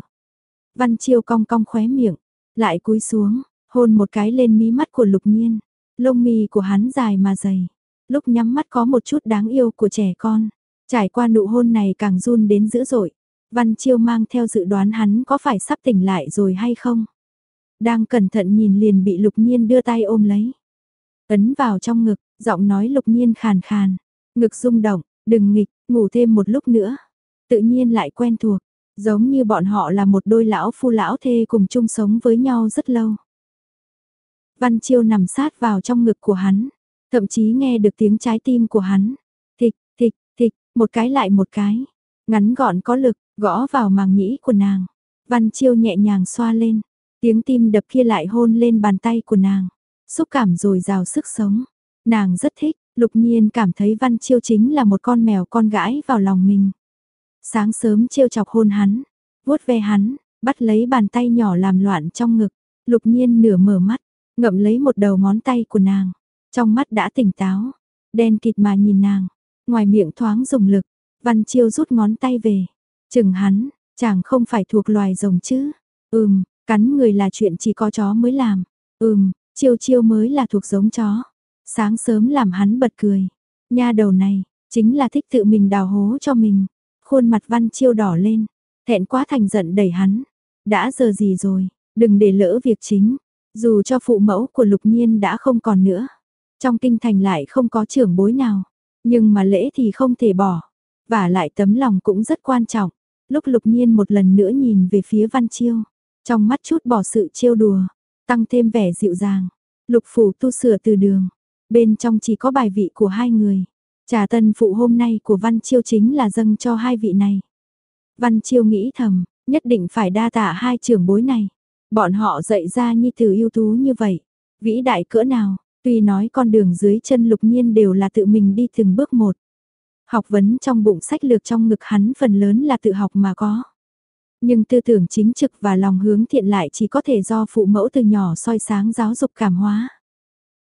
Văn Chiêu cong cong khóe miệng, lại cúi xuống, hôn một cái lên mí mắt của lục nhiên. Lông mi của hắn dài mà dày, lúc nhắm mắt có một chút đáng yêu của trẻ con. Trải qua nụ hôn này càng run đến dữ dội. Văn Chiêu mang theo dự đoán hắn có phải sắp tỉnh lại rồi hay không. Đang cẩn thận nhìn liền bị lục nhiên đưa tay ôm lấy. Ấn vào trong ngực, giọng nói lục nhiên khàn khàn. Ngực rung động, đừng nghịch, ngủ thêm một lúc nữa. Tự nhiên lại quen thuộc, giống như bọn họ là một đôi lão phu lão thê cùng chung sống với nhau rất lâu. Văn Chiêu nằm sát vào trong ngực của hắn, thậm chí nghe được tiếng trái tim của hắn. Thịch, thịch, thịch, một cái lại một cái. Ngắn gọn có lực, gõ vào màng nhĩ của nàng. Văn Chiêu nhẹ nhàng xoa lên, tiếng tim đập kia lại hôn lên bàn tay của nàng. Xúc cảm rồi rào sức sống. Nàng rất thích, lục nhiên cảm thấy Văn Chiêu chính là một con mèo con gãi vào lòng mình. Sáng sớm chiêu chọc hôn hắn, vuốt ve hắn, bắt lấy bàn tay nhỏ làm loạn trong ngực. Lục nhiên nửa mở mắt, ngậm lấy một đầu ngón tay của nàng. Trong mắt đã tỉnh táo, đen kịt mà nhìn nàng. Ngoài miệng thoáng dùng lực, Văn Chiêu rút ngón tay về. Chừng hắn, chàng không phải thuộc loài rồng chứ. Ừm, cắn người là chuyện chỉ có chó mới làm. Ừm, chiêu chiêu mới là thuộc giống chó. Sáng sớm làm hắn bật cười. Nha đầu này, chính là thích tự mình đào hố cho mình. Khuôn mặt văn chiêu đỏ lên, thẹn quá thành giận đẩy hắn. Đã giờ gì rồi, đừng để lỡ việc chính. Dù cho phụ mẫu của lục nhiên đã không còn nữa. Trong kinh thành lại không có trưởng bối nào. Nhưng mà lễ thì không thể bỏ. Và lại tấm lòng cũng rất quan trọng. Lúc lục nhiên một lần nữa nhìn về phía văn chiêu. Trong mắt chút bỏ sự trêu đùa. Tăng thêm vẻ dịu dàng. Lục phủ tu sửa từ đường. Bên trong chỉ có bài vị của hai người. Trà tân phụ hôm nay của Văn Chiêu chính là dâng cho hai vị này. Văn Chiêu nghĩ thầm, nhất định phải đa tạ hai trưởng bối này. Bọn họ dạy ra nhi tử ưu tú như vậy. Vĩ đại cỡ nào, tuy nói con đường dưới chân lục nhiên đều là tự mình đi từng bước một. Học vấn trong bụng sách lược trong ngực hắn phần lớn là tự học mà có. Nhưng tư tưởng chính trực và lòng hướng thiện lại chỉ có thể do phụ mẫu từ nhỏ soi sáng giáo dục cảm hóa.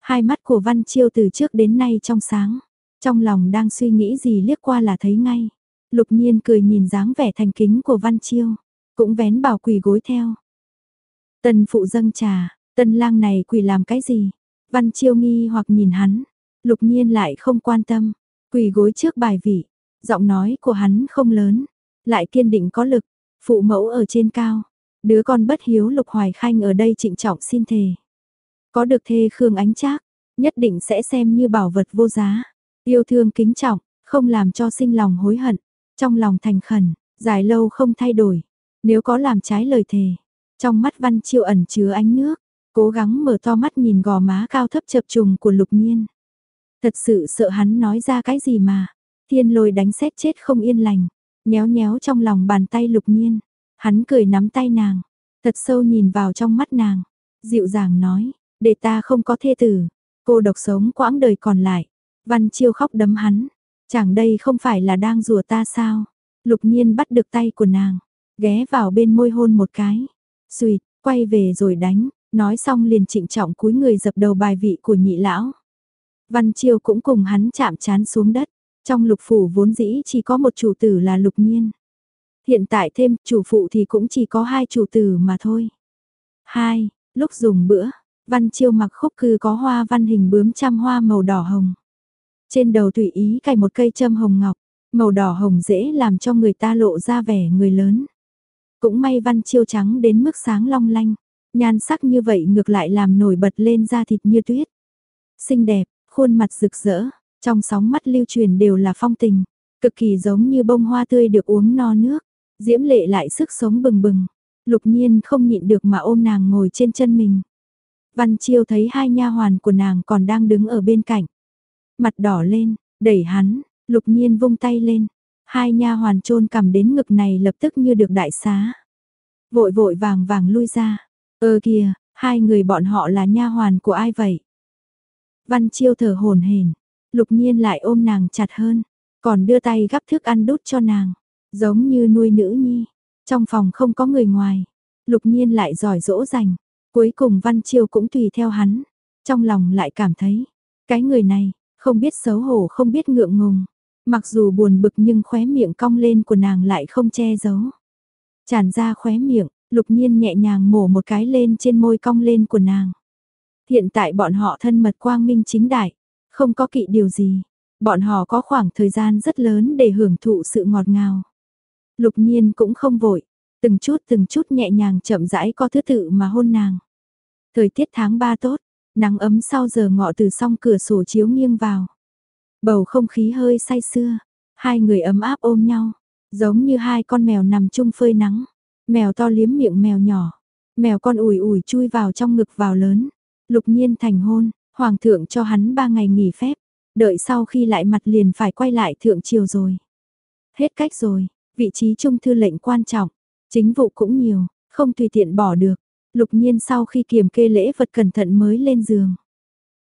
Hai mắt của Văn Chiêu từ trước đến nay trong sáng, trong lòng đang suy nghĩ gì liếc qua là thấy ngay. Lục nhiên cười nhìn dáng vẻ thành kính của Văn Chiêu, cũng vén bảo quỳ gối theo. Tần phụ dâng trà, tân lang này quỳ làm cái gì? Văn Chiêu nghi hoặc nhìn hắn, lục nhiên lại không quan tâm, quỳ gối trước bài vị, giọng nói của hắn không lớn, lại kiên định có lực, phụ mẫu ở trên cao, đứa con bất hiếu lục hoài khanh ở đây trịnh trọng xin thề. Có được thê Khương Ánh Trác, nhất định sẽ xem như bảo vật vô giá. Yêu thương kính trọng, không làm cho sinh lòng hối hận, trong lòng thành khẩn, dài lâu không thay đổi. Nếu có làm trái lời thề, trong mắt Văn Chiêu ẩn chứa ánh nước, cố gắng mở to mắt nhìn gò má cao thấp chập trùng của Lục Nhiên. Thật sự sợ hắn nói ra cái gì mà, thiên lôi đánh xét chết không yên lành, nhéo nhéo trong lòng bàn tay Lục Nhiên. Hắn cười nắm tay nàng, thật sâu nhìn vào trong mắt nàng, dịu dàng nói, để ta không có thê tử, cô độc sống quãng đời còn lại. Văn Chiêu khóc đấm hắn, chẳng đây không phải là đang rùa ta sao? Lục nhiên bắt được tay của nàng, ghé vào bên môi hôn một cái. xùi quay về rồi đánh, nói xong liền trịnh trọng cúi người dập đầu bài vị của nhị lão. Văn Chiêu cũng cùng hắn chạm chán xuống đất, trong lục phủ vốn dĩ chỉ có một chủ tử là lục nhiên. Hiện tại thêm chủ phụ thì cũng chỉ có hai chủ tử mà thôi. Hai, lúc dùng bữa, Văn Chiêu mặc khúc cư có hoa văn hình bướm trăm hoa màu đỏ hồng. Trên đầu tùy ý cài một cây châm hồng ngọc, màu đỏ hồng dễ làm cho người ta lộ ra vẻ người lớn. Cũng may Văn Chiêu trắng đến mức sáng long lanh, nhan sắc như vậy ngược lại làm nổi bật lên da thịt như tuyết. Xinh đẹp, khuôn mặt rực rỡ, Trong sóng mắt lưu truyền đều là phong tình, cực kỳ giống như bông hoa tươi được uống no nước, diễm lệ lại sức sống bừng bừng. Lục nhiên không nhịn được mà ôm nàng ngồi trên chân mình. Văn Chiêu thấy hai nha hoàn của nàng còn đang đứng ở bên cạnh. Mặt đỏ lên, đẩy hắn, lục nhiên vung tay lên. Hai nha hoàn trôn cầm đến ngực này lập tức như được đại xá. Vội vội vàng vàng lui ra. Ơ kìa, hai người bọn họ là nha hoàn của ai vậy? Văn Chiêu thở hồn hển, lục nhiên lại ôm nàng chặt hơn, còn đưa tay gắp thức ăn đút cho nàng, giống như nuôi nữ nhi. Trong phòng không có người ngoài, lục nhiên lại giỏi dỗ dành, cuối cùng Văn Chiêu cũng tùy theo hắn, trong lòng lại cảm thấy, cái người này, không biết xấu hổ không biết ngượng ngùng, mặc dù buồn bực nhưng khóe miệng cong lên của nàng lại không che giấu. Tràn ra khóe miệng, lục nhiên nhẹ nhàng mổ một cái lên trên môi cong lên của nàng. Hiện tại bọn họ thân mật quang minh chính đại, không có kỵ điều gì, bọn họ có khoảng thời gian rất lớn để hưởng thụ sự ngọt ngào. Lục nhiên cũng không vội, từng chút từng chút nhẹ nhàng chậm rãi có thứ tự mà hôn nàng. Thời tiết tháng 3 tốt, nắng ấm sau giờ ngọ từ song cửa sổ chiếu nghiêng vào. Bầu không khí hơi say sưa, hai người ấm áp ôm nhau, giống như hai con mèo nằm chung phơi nắng. Mèo to liếm miệng mèo nhỏ, mèo con ủi ủi chui vào trong ngực vào lớn. Lục nhiên thành hôn, hoàng thượng cho hắn ba ngày nghỉ phép, đợi sau khi lại mặt liền phải quay lại thượng triều rồi. Hết cách rồi, vị trí trung thư lệnh quan trọng, chính vụ cũng nhiều, không tùy tiện bỏ được. Lục nhiên sau khi kiềm kê lễ vật cẩn thận mới lên giường.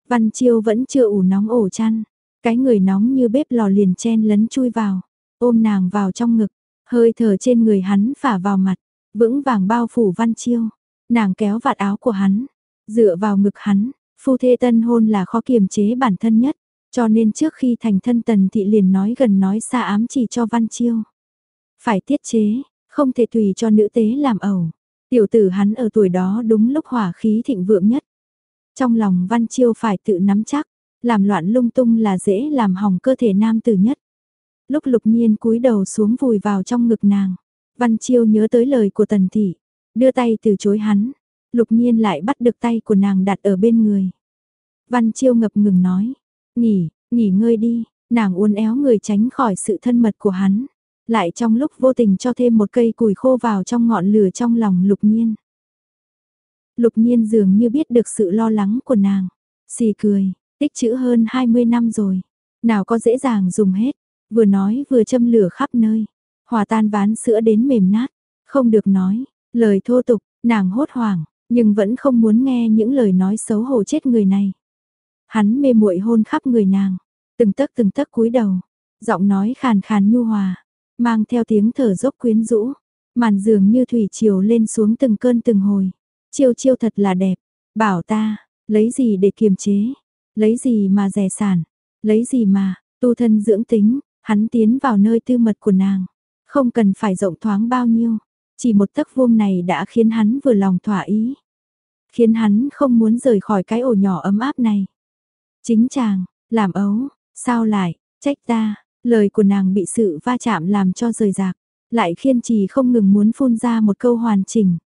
Văn Chiêu vẫn chưa ủ nóng ổ chăn, cái người nóng như bếp lò liền chen lấn chui vào, ôm nàng vào trong ngực, hơi thở trên người hắn phả vào mặt, vững vàng bao phủ Văn Chiêu. Nàng kéo vạt áo của hắn, dựa vào ngực hắn, phu thê tân hôn là khó kiềm chế bản thân nhất, cho nên trước khi thành thân tần thị liền nói gần nói xa ám chỉ cho Văn Chiêu. Phải tiết chế, không thể tùy cho nữ tế làm ẩu. Tiểu tử hắn ở tuổi đó đúng lúc hỏa khí thịnh vượng nhất. Trong lòng Văn Chiêu phải tự nắm chắc, làm loạn lung tung là dễ làm hỏng cơ thể nam tử nhất. Lúc lục nhiên cúi đầu xuống vùi vào trong ngực nàng, Văn Chiêu nhớ tới lời của Tần Thị, đưa tay từ chối hắn, lục nhiên lại bắt được tay của nàng đặt ở bên người. Văn Chiêu ngập ngừng nói, nghỉ, nghỉ ngơi đi, nàng uốn éo người tránh khỏi sự thân mật của hắn, lại trong lúc vô tình cho thêm một cây củi khô vào trong ngọn lửa trong lòng lục nhiên. Lục nhiên dường như biết được sự lo lắng của nàng, xì cười, tích chữ hơn 20 năm rồi, nào có dễ dàng dùng hết, vừa nói vừa châm lửa khắp nơi, hòa tan ván sữa đến mềm nát, không được nói, lời thô tục, nàng hốt hoảng, nhưng vẫn không muốn nghe những lời nói xấu hổ chết người này. Hắn mê muội hôn khắp người nàng, từng tấc từng tấc cúi đầu, giọng nói khàn khàn nhu hòa, mang theo tiếng thở dốc quyến rũ, màn giường như thủy chiều lên xuống từng cơn từng hồi. Chiêu chiêu thật là đẹp, bảo ta, lấy gì để kiềm chế, lấy gì mà rẻ sản, lấy gì mà, tu thân dưỡng tính, hắn tiến vào nơi tư mật của nàng, không cần phải rộng thoáng bao nhiêu, chỉ một tấc vuông này đã khiến hắn vừa lòng thỏa ý. Khiến hắn không muốn rời khỏi cái ổ nhỏ ấm áp này. Chính chàng, làm ấu, sao lại, trách ta, lời của nàng bị sự va chạm làm cho rời rạc, lại khiên trì không ngừng muốn phun ra một câu hoàn chỉnh.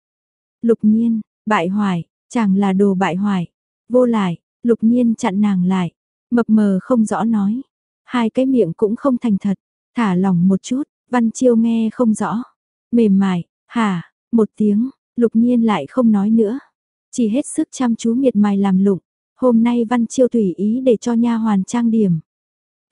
Lục nhiên, bại hoại, chàng là đồ bại hoại, vô lại, lục nhiên chặn nàng lại, mập mờ không rõ nói. Hai cái miệng cũng không thành thật, thả lỏng một chút, văn chiêu nghe không rõ. Mềm mại, hả, một tiếng, lục nhiên lại không nói nữa. Chỉ hết sức chăm chú miệt mài làm lụng. Hôm nay văn chiêu tùy ý để cho nha hoàn trang điểm.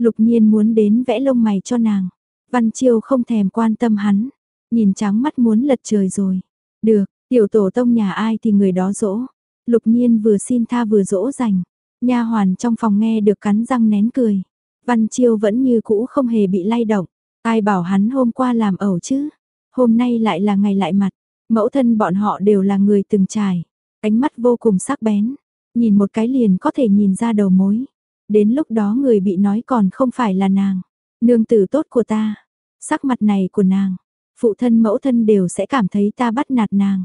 Lục nhiên muốn đến vẽ lông mày cho nàng. Văn chiêu không thèm quan tâm hắn. Nhìn trắng mắt muốn lật trời rồi. Được, tiểu tổ tông nhà ai thì người đó dỗ. Lục nhiên vừa xin tha vừa dỗ dành. Nha hoàn trong phòng nghe được cắn răng nén cười. Văn chiêu vẫn như cũ không hề bị lay động. Ai bảo hắn hôm qua làm ẩu chứ? Hôm nay lại là ngày lại mặt. Mẫu thân bọn họ đều là người từng trải. Ánh mắt vô cùng sắc bén. Nhìn một cái liền có thể nhìn ra đầu mối. Đến lúc đó người bị nói còn không phải là nàng. Nương tử tốt của ta. Sắc mặt này của nàng. Phụ thân mẫu thân đều sẽ cảm thấy ta bắt nạt nàng.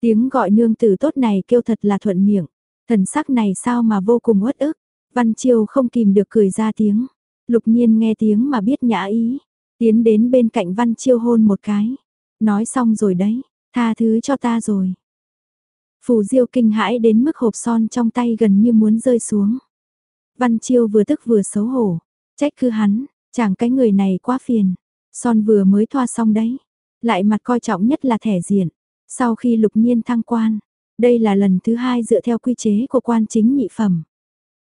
Tiếng gọi nương tử tốt này kêu thật là thuận miệng. Thần sắc này sao mà vô cùng uất ức. Văn Chiêu không kìm được cười ra tiếng. Lục nhiên nghe tiếng mà biết nhã ý. Tiến đến bên cạnh Văn Chiêu hôn một cái. Nói xong rồi đấy, tha thứ cho ta rồi. Phù Diêu kinh hãi đến mức hộp son trong tay gần như muốn rơi xuống. Văn Chiêu vừa tức vừa xấu hổ, trách cứ hắn, chàng cái người này quá phiền, son vừa mới thoa xong đấy, lại mặt coi trọng nhất là thẻ diện. Sau khi lục nhiên thăng quan, đây là lần thứ hai dựa theo quy chế của quan chính nhị phẩm.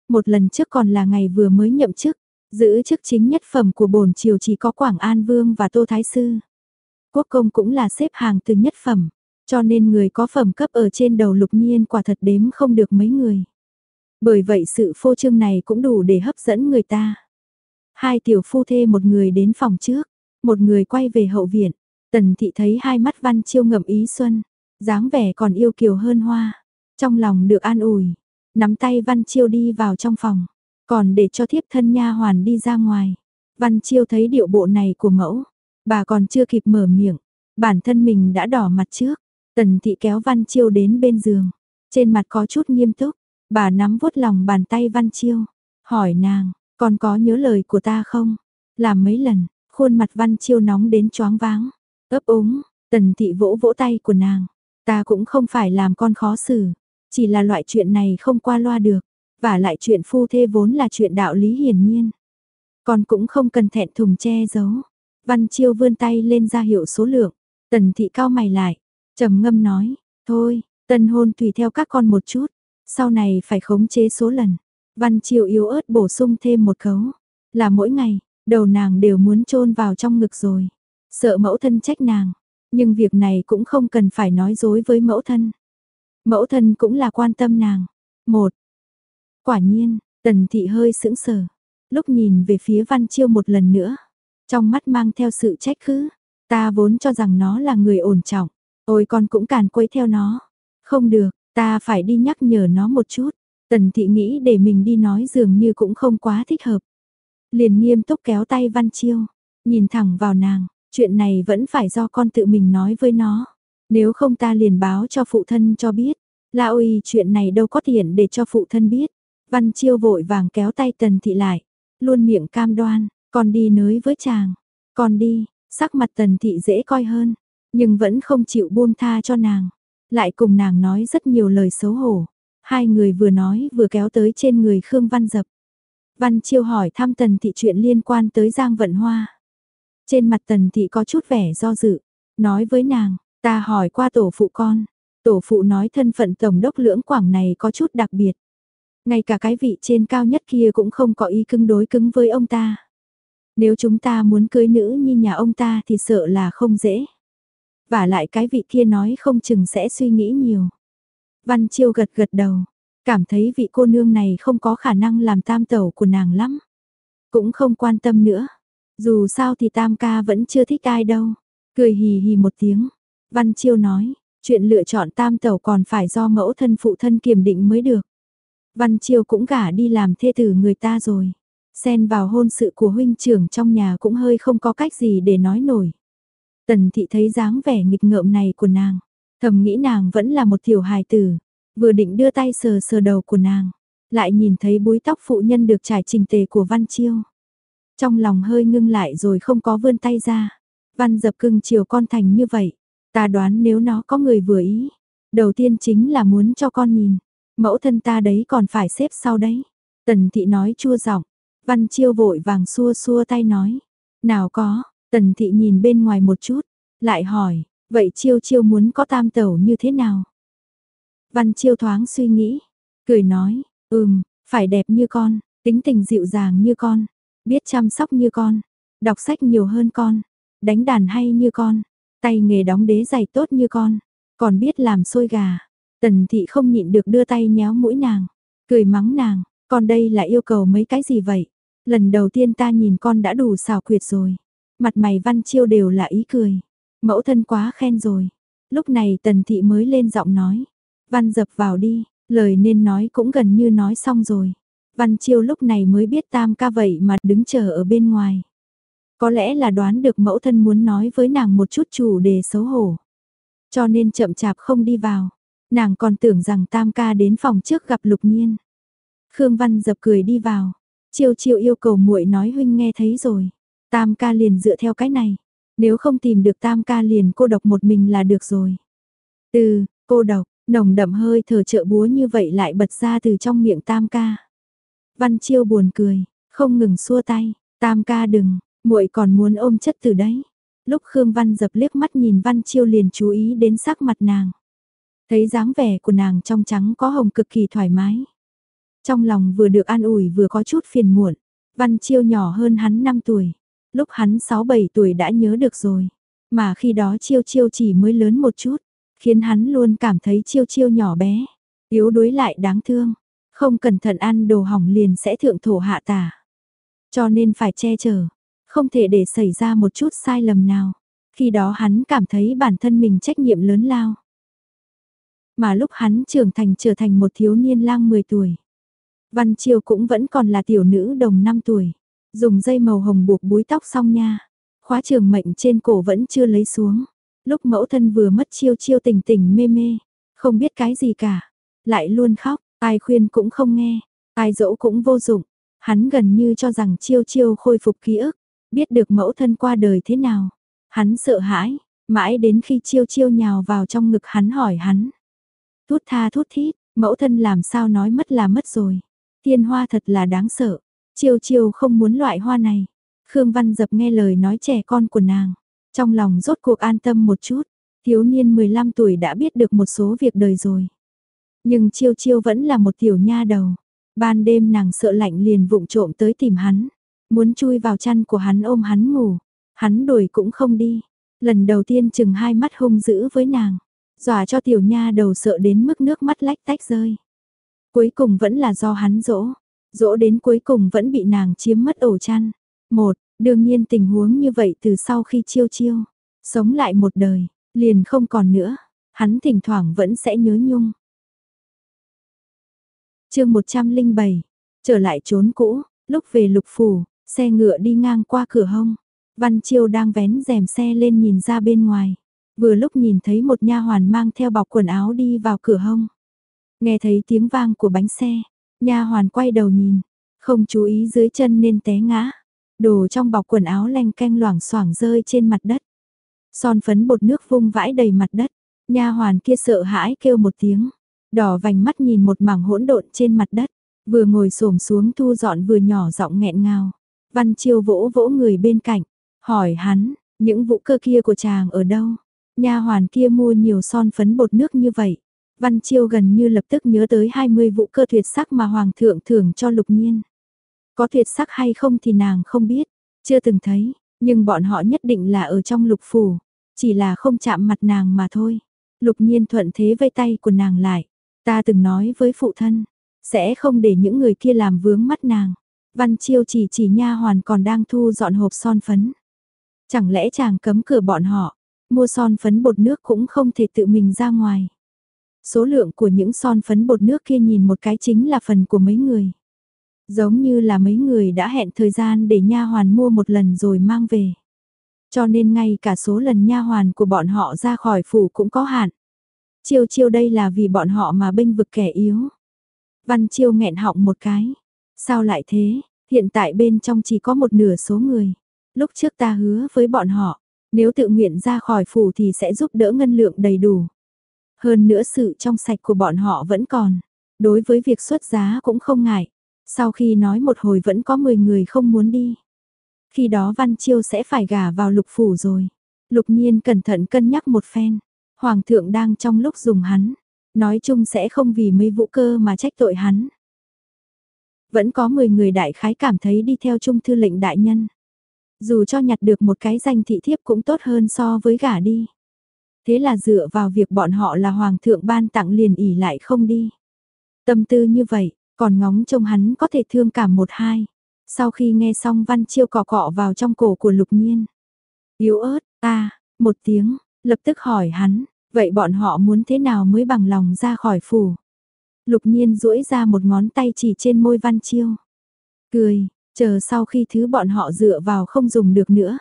Một lần trước còn là ngày vừa mới nhậm chức, giữ chức chính nhất phẩm của bổn triều chỉ có Quảng An Vương và Tô Thái Sư. Quốc công cũng là xếp hàng từ nhất phẩm, cho nên người có phẩm cấp ở trên đầu lục nhiên quả thật đếm không được mấy người. Bởi vậy sự phô trương này cũng đủ để hấp dẫn người ta. Hai tiểu phu thê một người đến phòng trước, một người quay về hậu viện. Tần thị thấy hai mắt văn chiêu ngậm ý xuân, dáng vẻ còn yêu kiều hơn hoa. Trong lòng được an ủi, nắm tay văn chiêu đi vào trong phòng, còn để cho thiếp thân nha hoàn đi ra ngoài. Văn chiêu thấy điệu bộ này của mẫu, bà còn chưa kịp mở miệng, bản thân mình đã đỏ mặt trước. Tần thị kéo văn chiêu đến bên giường, trên mặt có chút nghiêm túc, bà nắm vuốt lòng bàn tay văn chiêu, hỏi nàng, còn có nhớ lời của ta không? Làm mấy lần, khuôn mặt văn chiêu nóng đến choáng váng, ấp úng, tần thị vỗ vỗ tay của nàng, ta cũng không phải làm con khó xử, chỉ là loại chuyện này không qua loa được, và lại chuyện phu thê vốn là chuyện đạo lý hiển nhiên. Con cũng không cần thẹn thùng che giấu. Văn Chiêu vươn tay lên ra hiệu số lượng, tần thị cao mày lại, trầm ngâm nói, thôi, tân hôn tùy theo các con một chút, sau này phải khống chế số lần. Văn Chiêu yếu ớt bổ sung thêm một khấu, là mỗi ngày, đầu nàng đều muốn chôn vào trong ngực rồi. Sợ mẫu thân trách nàng, nhưng việc này cũng không cần phải nói dối với mẫu thân. Mẫu thân cũng là quan tâm nàng. Một. Quả nhiên, tần thị hơi sững sờ. Lúc nhìn về phía Văn Chiêu một lần nữa, trong mắt mang theo sự trách cứ. Ta vốn cho rằng nó là người ổn trọng, ôi con cũng càn quấy theo nó. Không được, ta phải đi nhắc nhở nó một chút. Tần thị nghĩ để mình đi nói dường như cũng không quá thích hợp. Liền nghiêm túc kéo tay Văn Chiêu, nhìn thẳng vào nàng, chuyện này vẫn phải do con tự mình nói với nó. Nếu không ta liền báo cho phụ thân cho biết. La uy chuyện này đâu có tiện để cho phụ thân biết. Văn Chiêu vội vàng kéo tay Tần Thị lại. Luôn miệng cam đoan, con đi nới với chàng. Con đi, sắc mặt Tần Thị dễ coi hơn. Nhưng vẫn không chịu buông tha cho nàng. Lại cùng nàng nói rất nhiều lời xấu hổ. Hai người vừa nói vừa kéo tới trên người Khương Văn Dập. Văn Chiêu hỏi thăm Tần Thị chuyện liên quan tới Giang Vận Hoa. Trên mặt Tần Thị có chút vẻ do dự. Nói với nàng, Ta hỏi qua tổ phụ con, tổ phụ nói thân phận tổng đốc lưỡng quảng này có chút đặc biệt. Ngay cả cái vị trên cao nhất kia cũng không có ý cứng đối cứng với ông ta. Nếu chúng ta muốn cưới nữ như nhà ông ta thì sợ là không dễ. Và lại cái vị kia nói không chừng sẽ suy nghĩ nhiều. Văn Chiêu gật gật đầu, cảm thấy vị cô nương này không có khả năng làm tam tẩu của nàng lắm. Cũng không quan tâm nữa. Dù sao thì tam ca vẫn chưa thích ai đâu. Cười hì hì một tiếng, Văn Chiêu nói, chuyện lựa chọn tam tẩu còn phải do mẫu thân phụ thân kiểm định mới được. Văn Chiêu cũng gả đi làm thê tử người ta rồi. Xen vào hôn sự của huynh trưởng trong nhà cũng hơi không có cách gì để nói nổi. Tần thị thấy dáng vẻ nghịch ngợm này của nàng. Thầm nghĩ nàng vẫn là một tiểu hài tử. Vừa định đưa tay sờ sờ đầu của nàng. Lại nhìn thấy búi tóc phụ nhân được trải trình tề của Văn Chiêu. Trong lòng hơi ngưng lại rồi không có vươn tay ra. Văn dập cưng chiều con thành như vậy. Ta đoán nếu nó có người vừa ý, đầu tiên chính là muốn cho con nhìn, mẫu thân ta đấy còn phải xếp sau đấy. Tần thị nói chua giọng, văn chiêu vội vàng xua xua tay nói, nào có, tần thị nhìn bên ngoài một chút, lại hỏi, vậy chiêu chiêu muốn có tam tẩu như thế nào? Văn chiêu thoáng suy nghĩ, cười nói, ừm, phải đẹp như con, tính tình dịu dàng như con, biết chăm sóc như con, đọc sách nhiều hơn con, đánh đàn hay như con, Tay nghề đóng đế giày tốt như con, còn biết làm xôi gà. Tần thị không nhịn được đưa tay nhéo mũi nàng, cười mắng nàng, con đây là yêu cầu mấy cái gì vậy? Lần đầu tiên ta nhìn con đã đủ xào quyệt rồi. Mặt mày văn chiêu đều là ý cười. Mẫu thân quá khen rồi. Lúc này tần thị mới lên giọng nói. Văn dập vào đi, lời nên nói cũng gần như nói xong rồi. Văn chiêu lúc này mới biết tam ca vậy mà đứng chờ ở bên ngoài. Có lẽ là đoán được mẫu thân muốn nói với nàng một chút chủ đề xấu hổ. Cho nên chậm chạp không đi vào. Nàng còn tưởng rằng tam ca đến phòng trước gặp lục nhiên. Khương Văn dập cười đi vào. Chiêu chiêu yêu cầu muội nói huynh nghe thấy rồi. Tam ca liền dựa theo cái này. Nếu không tìm được tam ca liền cô độc một mình là được rồi. Từ, cô độc, nồng đậm hơi thở trợ búa như vậy lại bật ra từ trong miệng tam ca. Văn Chiêu buồn cười, không ngừng xua tay, tam ca đừng, muội còn muốn ôm chất từ đấy. Lúc Khương Văn dập liếc mắt nhìn Văn Chiêu liền chú ý đến sắc mặt nàng. Thấy dáng vẻ của nàng trong trắng có hồng cực kỳ thoải mái. Trong lòng vừa được an ủi vừa có chút phiền muộn. Văn Chiêu nhỏ hơn hắn 5 tuổi. Lúc hắn 6-7 tuổi đã nhớ được rồi. Mà khi đó Chiêu Chiêu chỉ mới lớn một chút. Khiến hắn luôn cảm thấy Chiêu Chiêu nhỏ bé. Yếu đuối lại đáng thương. Không cẩn thận ăn đồ hỏng liền sẽ thượng thổ hạ tả. Cho nên phải che chở. Không thể để xảy ra một chút sai lầm nào. Khi đó hắn cảm thấy bản thân mình trách nhiệm lớn lao. Mà lúc hắn trưởng thành trở thành một thiếu niên lang 10 tuổi. Văn Chiêu cũng vẫn còn là tiểu nữ đồng 5 tuổi. Dùng dây màu hồng buộc búi tóc xong nha. Khóa trường mệnh trên cổ vẫn chưa lấy xuống. Lúc mẫu thân vừa mất chiêu chiêu tỉnh tỉnh mê mê. Không biết cái gì cả. Lại luôn khóc, ai khuyên cũng không nghe. Ai dỗ cũng vô dụng. Hắn gần như cho rằng chiêu chiêu khôi phục ký ức. Biết được mẫu thân qua đời thế nào. Hắn sợ hãi. Mãi đến khi chiêu chiêu nhào vào trong ngực hắn hỏi hắn. Thút tha thút thít, mẫu thân làm sao nói mất là mất rồi. Tiên hoa thật là đáng sợ. Chiêu chiêu không muốn loại hoa này. Khương Văn Dập nghe lời nói trẻ con của nàng. Trong lòng rốt cuộc an tâm một chút. Thiếu niên 15 tuổi đã biết được một số việc đời rồi. Nhưng chiêu chiêu vẫn là một tiểu nha đầu. Ban đêm nàng sợ lạnh liền vụng trộm tới tìm hắn. Muốn chui vào chăn của hắn ôm hắn ngủ. Hắn đuổi cũng không đi. Lần đầu tiên chừng hai mắt hung dữ với nàng. Dọa cho tiểu nha đầu sợ đến mức nước mắt lách tách rơi. Cuối cùng vẫn là do hắn dỗ, dỗ đến cuối cùng vẫn bị nàng chiếm mất ổ chăn. Một, đương nhiên tình huống như vậy từ sau khi chiêu chiêu, sống lại một đời, liền không còn nữa, hắn thỉnh thoảng vẫn sẽ nhớ nhung. chương 107, trở lại trốn cũ, lúc về lục phủ, xe ngựa đi ngang qua cửa hông, Văn Chiêu đang vén rèm xe lên nhìn ra bên ngoài, vừa lúc nhìn thấy một nha hoàn mang theo bọc quần áo đi vào cửa hông. Nghe thấy tiếng vang của bánh xe, nha hoàn quay đầu nhìn, không chú ý dưới chân nên té ngã. Đồ trong bọc quần áo lanh canh loảng xoảng rơi trên mặt đất. Son phấn bột nước vung vãi đầy mặt đất. Nha hoàn kia sợ hãi kêu một tiếng, đỏ vành mắt nhìn một mảng hỗn độn trên mặt đất, vừa ngồi xổm xuống thu dọn vừa nhỏ giọng nghẹn ngào. Văn Chiêu vỗ vỗ người bên cạnh, hỏi hắn, những vũ cơ kia của chàng ở đâu? Nha hoàn kia mua nhiều son phấn bột nước như vậy, Văn Chiêu gần như lập tức nhớ tới 20 vụ cơ tuyệt sắc mà Hoàng thượng thưởng cho lục nhiên. Có tuyệt sắc hay không thì nàng không biết, chưa từng thấy, nhưng bọn họ nhất định là ở trong lục phủ, chỉ là không chạm mặt nàng mà thôi. Lục nhiên thuận thế vây tay của nàng lại, ta từng nói với phụ thân, sẽ không để những người kia làm vướng mắt nàng. Văn Chiêu chỉ chỉ nha hoàn còn đang thu dọn hộp son phấn. Chẳng lẽ chàng cấm cửa bọn họ, mua son phấn bột nước cũng không thể tự mình ra ngoài. Số lượng của những son phấn bột nước kia nhìn một cái chính là phần của mấy người. Giống như là mấy người đã hẹn thời gian để nha hoàn mua một lần rồi mang về. Cho nên ngay cả số lần nha hoàn của bọn họ ra khỏi phủ cũng có hạn. Chiêu chiêu đây là vì bọn họ mà bênh vực kẻ yếu. Văn chiêu nghẹn họng một cái. Sao lại thế, hiện tại bên trong chỉ có một nửa số người. Lúc trước ta hứa với bọn họ, nếu tự nguyện ra khỏi phủ thì sẽ giúp đỡ ngân lượng đầy đủ. Hơn nữa sự trong sạch của bọn họ vẫn còn. Đối với việc xuất giá cũng không ngại. Sau khi nói một hồi vẫn có 10 người không muốn đi. Khi đó Văn Chiêu sẽ phải gả vào lục phủ rồi. Lục nhiên cẩn thận cân nhắc một phen. Hoàng thượng đang trong lúc dùng hắn. Nói chung sẽ không vì mấy vũ cơ mà trách tội hắn. Vẫn có 10 người đại khái cảm thấy đi theo trung thư lệnh đại nhân. Dù cho nhặt được một cái danh thị thiếp cũng tốt hơn so với gả đi. Thế là dựa vào việc bọn họ là hoàng thượng ban tặng liền ỉ lại không đi. Tâm tư như vậy, còn ngóng trông hắn có thể thương cảm một hai. Sau khi nghe xong văn chiêu cọ cọ vào trong cổ của lục nhiên. Yếu ớt, ta, một tiếng, lập tức hỏi hắn, vậy bọn họ muốn thế nào mới bằng lòng ra khỏi phủ? Lục nhiên duỗi ra một ngón tay chỉ trên môi văn chiêu. Cười, chờ sau khi thứ bọn họ dựa vào không dùng được nữa.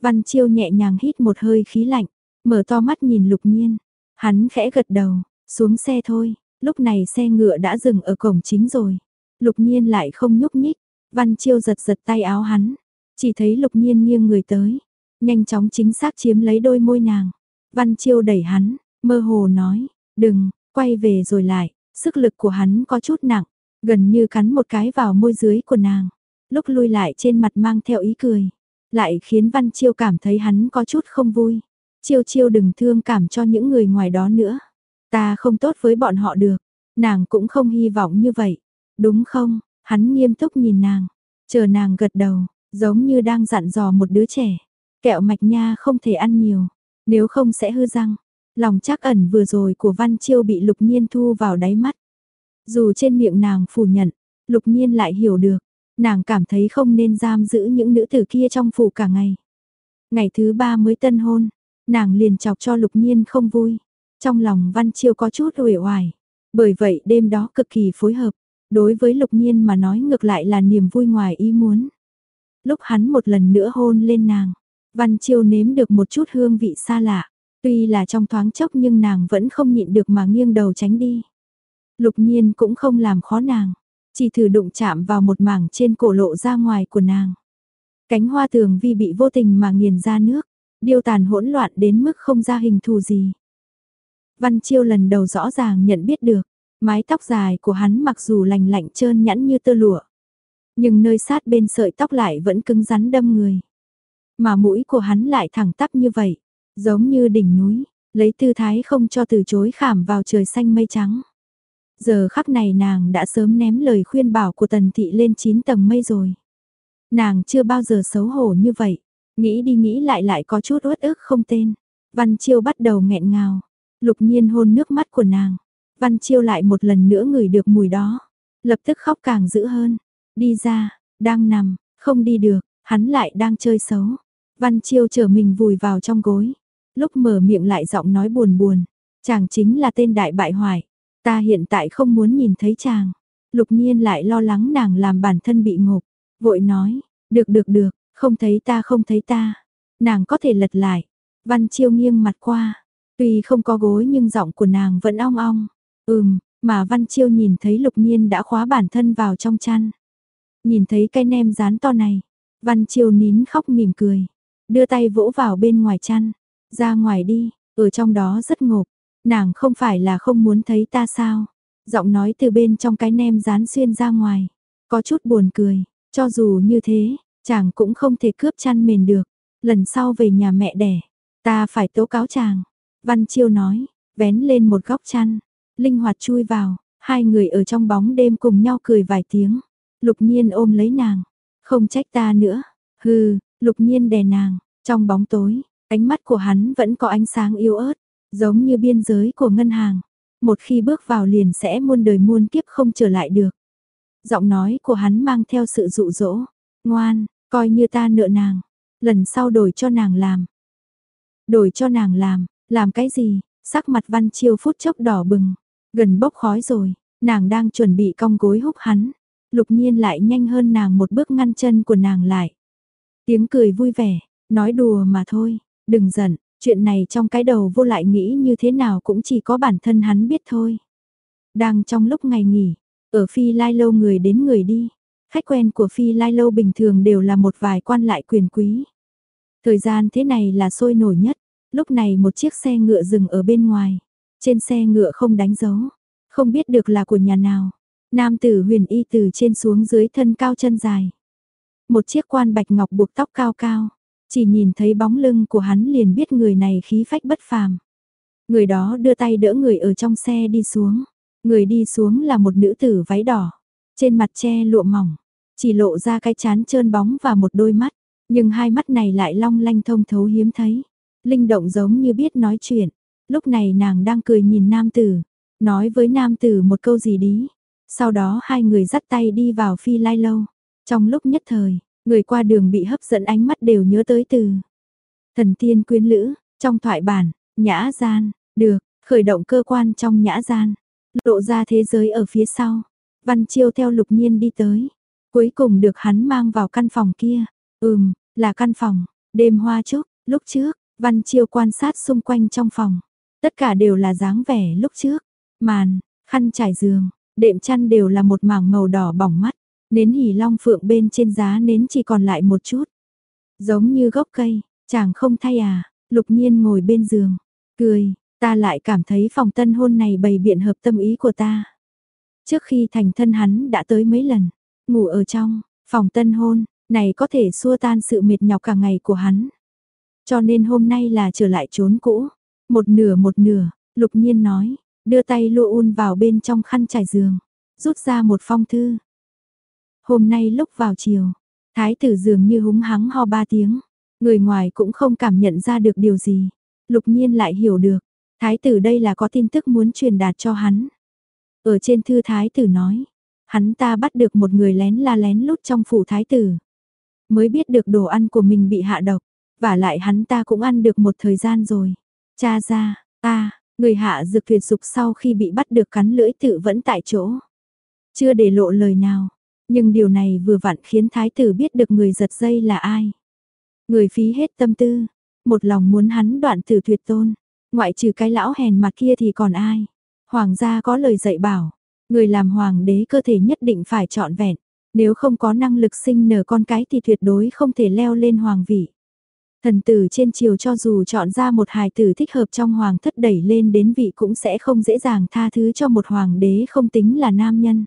Văn chiêu nhẹ nhàng hít một hơi khí lạnh, Mở to mắt nhìn lục nhiên, hắn khẽ gật đầu, xuống xe thôi, lúc này xe ngựa đã dừng ở cổng chính rồi. Lục nhiên lại không nhúc nhích, văn chiêu giật giật tay áo hắn, chỉ thấy lục nhiên nghiêng người tới, nhanh chóng chính xác chiếm lấy đôi môi nàng. Văn chiêu đẩy hắn, mơ hồ nói, đừng, quay về rồi lại, sức lực của hắn có chút nặng, gần như cắn một cái vào môi dưới của nàng, lúc lui lại trên mặt mang theo ý cười, lại khiến Văn Chiêu cảm thấy hắn có chút không vui. Chiêu chiêu đừng thương cảm cho những người ngoài đó nữa. Ta không tốt với bọn họ được, nàng cũng không hy vọng như vậy, đúng không? Hắn nghiêm túc nhìn nàng, chờ nàng gật đầu, giống như đang dặn dò một đứa trẻ. Kẹo mạch nha không thể ăn nhiều, nếu không sẽ hư răng. Lòng chắc ẩn vừa rồi của Văn Chiêu bị Lục Nhiên thu vào đáy mắt. Dù trên miệng nàng phủ nhận, Lục Nhiên lại hiểu được, nàng cảm thấy không nên giam giữ những nữ tử kia trong phủ cả ngày. Ngày thứ ba mới tân hôn, nàng liền chọc cho Lục Nhiên không vui. Trong lòng Văn Chiêu có chút uể oải, bởi vậy đêm đó cực kỳ phối hợp. Đối với Lục Nhiên mà nói ngược lại là niềm vui ngoài ý muốn. Lúc hắn một lần nữa hôn lên nàng, Văn Chiêu nếm được một chút hương vị xa lạ. Tuy là trong thoáng chốc nhưng nàng vẫn không nhịn được mà nghiêng đầu tránh đi. Lục nhiên cũng không làm khó nàng, chỉ thử đụng chạm vào một mảng trên cổ lộ ra ngoài của nàng. Cánh hoa tường vi bị vô tình mà nghiền ra nước, điêu tàn hỗn loạn đến mức không ra hình thù gì. Văn Chiêu lần đầu rõ ràng nhận biết được, mái tóc dài của hắn mặc dù lành lạnh trơn nhẵn như tơ lụa. Nhưng nơi sát bên sợi tóc lại vẫn cứng rắn đâm người. Mà mũi của hắn lại thẳng tắp như vậy, giống như đỉnh núi, lấy tư thái không cho từ chối khảm vào trời xanh mây trắng. Giờ khắc này nàng đã sớm ném lời khuyên bảo của tần thị lên 9 tầng mây rồi. Nàng chưa bao giờ xấu hổ như vậy, nghĩ đi nghĩ lại lại có chút uất ức không tên. Văn Chiêu bắt đầu nghẹn ngào, lục nhiên hôn nước mắt của nàng. Văn Chiêu lại một lần nữa ngửi được mùi đó, lập tức khóc càng dữ hơn. Đi ra, đang nằm, không đi được, hắn lại đang chơi xấu. Văn Chiêu trở mình vùi vào trong gối. Lúc mở miệng lại giọng nói buồn buồn. Chàng chính là tên đại bại hoại. Ta hiện tại không muốn nhìn thấy chàng. Lục nhiên lại lo lắng nàng làm bản thân bị ngộp. Vội nói, được được được, không thấy ta không thấy ta. Nàng có thể lật lại. Văn Chiêu nghiêng mặt qua. Tuy không có gối nhưng giọng của nàng vẫn ong ong. Ừm, mà Văn Chiêu nhìn thấy lục nhiên đã khóa bản thân vào trong chăn. Nhìn thấy cái nem rán to này, Văn Chiêu nín khóc mỉm cười, đưa tay vỗ vào bên ngoài chăn, ra ngoài đi, ở trong đó rất ngộp, nàng không phải là không muốn thấy ta sao? Giọng nói từ bên trong cái nem rán xuyên ra ngoài, có chút buồn cười, cho dù như thế, chàng cũng không thể cướp chăn mền được, lần sau về nhà mẹ đẻ, ta phải tố cáo chàng. Văn Chiêu nói, vén lên một góc chăn, linh hoạt chui vào, hai người ở trong bóng đêm cùng nhau cười vài tiếng. Lục nhiên ôm lấy nàng, không trách ta nữa, hừ, lục nhiên đè nàng, trong bóng tối, ánh mắt của hắn vẫn có ánh sáng yếu ớt, giống như biên giới của ngân hàng. Một khi bước vào liền sẽ muôn đời muôn kiếp không trở lại được. Giọng nói của hắn mang theo sự dụ dỗ, ngoan, coi như ta nợ nàng, lần sau đổi cho nàng làm. Đổi cho nàng làm, làm cái gì? Sắc mặt văn chiêu phút chốc đỏ bừng, gần bốc khói rồi, nàng đang chuẩn bị cong gối húc hắn, lục nhiên lại nhanh hơn nàng một bước ngăn chân của nàng lại. Tiếng cười vui vẻ, nói đùa mà thôi, đừng giận, chuyện này trong cái đầu vô lại nghĩ như thế nào cũng chỉ có bản thân hắn biết thôi. Đang trong lúc ngày nghỉ, ở Phi Lai Lâu người đến người đi, khách quen của Phi Lai Lâu bình thường đều là một vài quan lại quyền quý. Thời gian thế này là sôi nổi nhất, lúc này một chiếc xe ngựa dừng ở bên ngoài, trên xe ngựa không đánh dấu, không biết được là của nhà nào. Nam tử huyền y từ trên xuống dưới thân cao chân dài. Một chiếc quan bạch ngọc buộc tóc cao cao. Chỉ nhìn thấy bóng lưng của hắn liền biết người này khí phách bất phàm. Người đó đưa tay đỡ người ở trong xe đi xuống. Người đi xuống là một nữ tử váy đỏ. Trên mặt che lụa mỏng. Chỉ lộ ra cái chán trơn bóng và một đôi mắt. Nhưng hai mắt này lại long lanh thông thấu hiếm thấy. Linh động giống như biết nói chuyện. Lúc này nàng đang cười nhìn nam tử. Nói với nam tử một câu gì đi. Sau đó hai người dắt tay đi vào phi lai lâu. Trong lúc nhất thời, người qua đường bị hấp dẫn ánh mắt đều nhớ tới từ. Thần tiên quyến lữ, trong thoại bản, nhã gian, được, khởi động cơ quan trong nhã gian. Lộ ra thế giới ở phía sau. Văn Chiêu theo lục nhiên đi tới. Cuối cùng được hắn mang vào căn phòng kia. Ừm, là căn phòng, đêm hoa trúc, lúc trước, Văn Chiêu quan sát xung quanh trong phòng. Tất cả đều là dáng vẻ lúc trước. Màn, khăn trải giường, đệm chăn đều là một mảng màu đỏ bỏng mắt, nến hỉ long phượng bên trên giá nến chỉ còn lại một chút. Giống như gốc cây, chàng không thay à, lục nhiên ngồi bên giường, cười, ta lại cảm thấy phòng tân hôn này bày biện hợp tâm ý của ta. Trước khi thành thân hắn đã tới mấy lần, ngủ ở trong, phòng tân hôn, này có thể xua tan sự mệt nhọc cả ngày của hắn. Cho nên hôm nay là trở lại trốn cũ, một nửa một nửa, lục nhiên nói, đưa tay lua un vào bên trong khăn trải giường, rút ra một phong thư. Hôm nay lúc vào chiều, thái tử dường như húng hắng ho ba tiếng, người ngoài cũng không cảm nhận ra được điều gì. Lục nhiên lại hiểu được, thái tử đây là có tin tức muốn truyền đạt cho hắn. Ở trên thư thái tử nói, hắn ta bắt được một người lén la lén lút trong phủ thái tử. Mới biết được đồ ăn của mình bị hạ độc, và lại hắn ta cũng ăn được một thời gian rồi. Cha ra, ta, người hạ dược tuyệt dục sau khi bị bắt được cắn lưỡi tự vẫn tại chỗ. Chưa để lộ lời nào, nhưng điều này vừa vặn khiến thái tử biết được người giật dây là ai. Người phí hết tâm tư, một lòng muốn hắn đoạn tử tuyệt tôn, ngoại trừ cái lão hèn mặt kia thì còn ai. Hoàng gia có lời dạy bảo, người làm hoàng đế cơ thể nhất định phải trọn vẹn, nếu không có năng lực sinh nở con cái thì tuyệt đối không thể leo lên hoàng vị. Thần tử trên triều cho dù chọn ra một hài tử thích hợp trong hoàng thất đẩy lên đến vị cũng sẽ không dễ dàng tha thứ cho một hoàng đế không tính là nam nhân.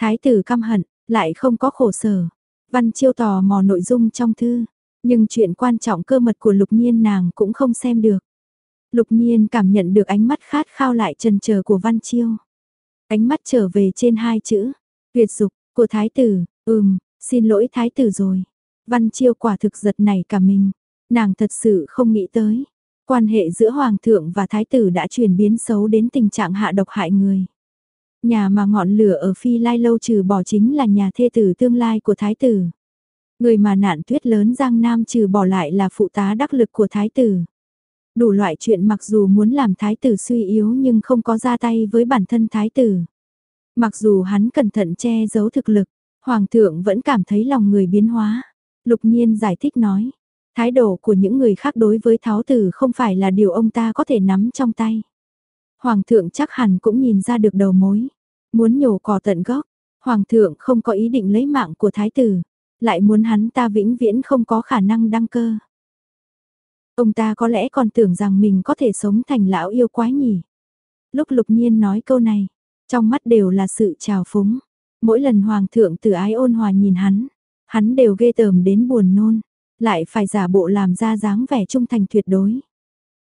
Thái tử căm hận, lại không có khổ sở. Văn chiêu tò mò nội dung trong thư, nhưng chuyện quan trọng cơ mật của lục nhiên nàng cũng không xem được. Lục nhiên cảm nhận được ánh mắt khát khao lại trần chờ của Văn Chiêu. Ánh mắt trở về trên hai chữ, tuyệt dục, của thái tử, ừm, xin lỗi thái tử rồi. Văn Chiêu quả thực giật này cả mình, nàng thật sự không nghĩ tới. Quan hệ giữa Hoàng thượng và Thái tử đã chuyển biến xấu đến tình trạng hạ độc hại người. Nhà mà ngọn lửa ở Phi Lai Lâu trừ bỏ chính là nhà thê tử tương lai của Thái tử. Người mà nạn tuyết lớn Giang Nam trừ bỏ lại là phụ tá đắc lực của Thái tử. Đủ loại chuyện mặc dù muốn làm Thái tử suy yếu nhưng không có ra tay với bản thân Thái tử. Mặc dù hắn cẩn thận che giấu thực lực, Hoàng thượng vẫn cảm thấy lòng người biến hóa. Lục nhiên giải thích nói, thái độ của những người khác đối với tháo tử không phải là điều ông ta có thể nắm trong tay. Hoàng thượng chắc hẳn cũng nhìn ra được đầu mối, muốn nhổ cỏ tận gốc, Hoàng thượng không có ý định lấy mạng của thái tử, lại muốn hắn ta vĩnh viễn không có khả năng đăng cơ. Ông ta có lẽ còn tưởng rằng mình có thể sống thành lão yêu quái nhỉ. Lúc lục nhiên nói câu này, trong mắt đều là sự trào phúng. Mỗi lần hoàng thượng từ ái ôn hòa nhìn hắn, hắn đều ghê tởm đến buồn nôn, lại phải giả bộ làm ra dáng vẻ trung thành tuyệt đối.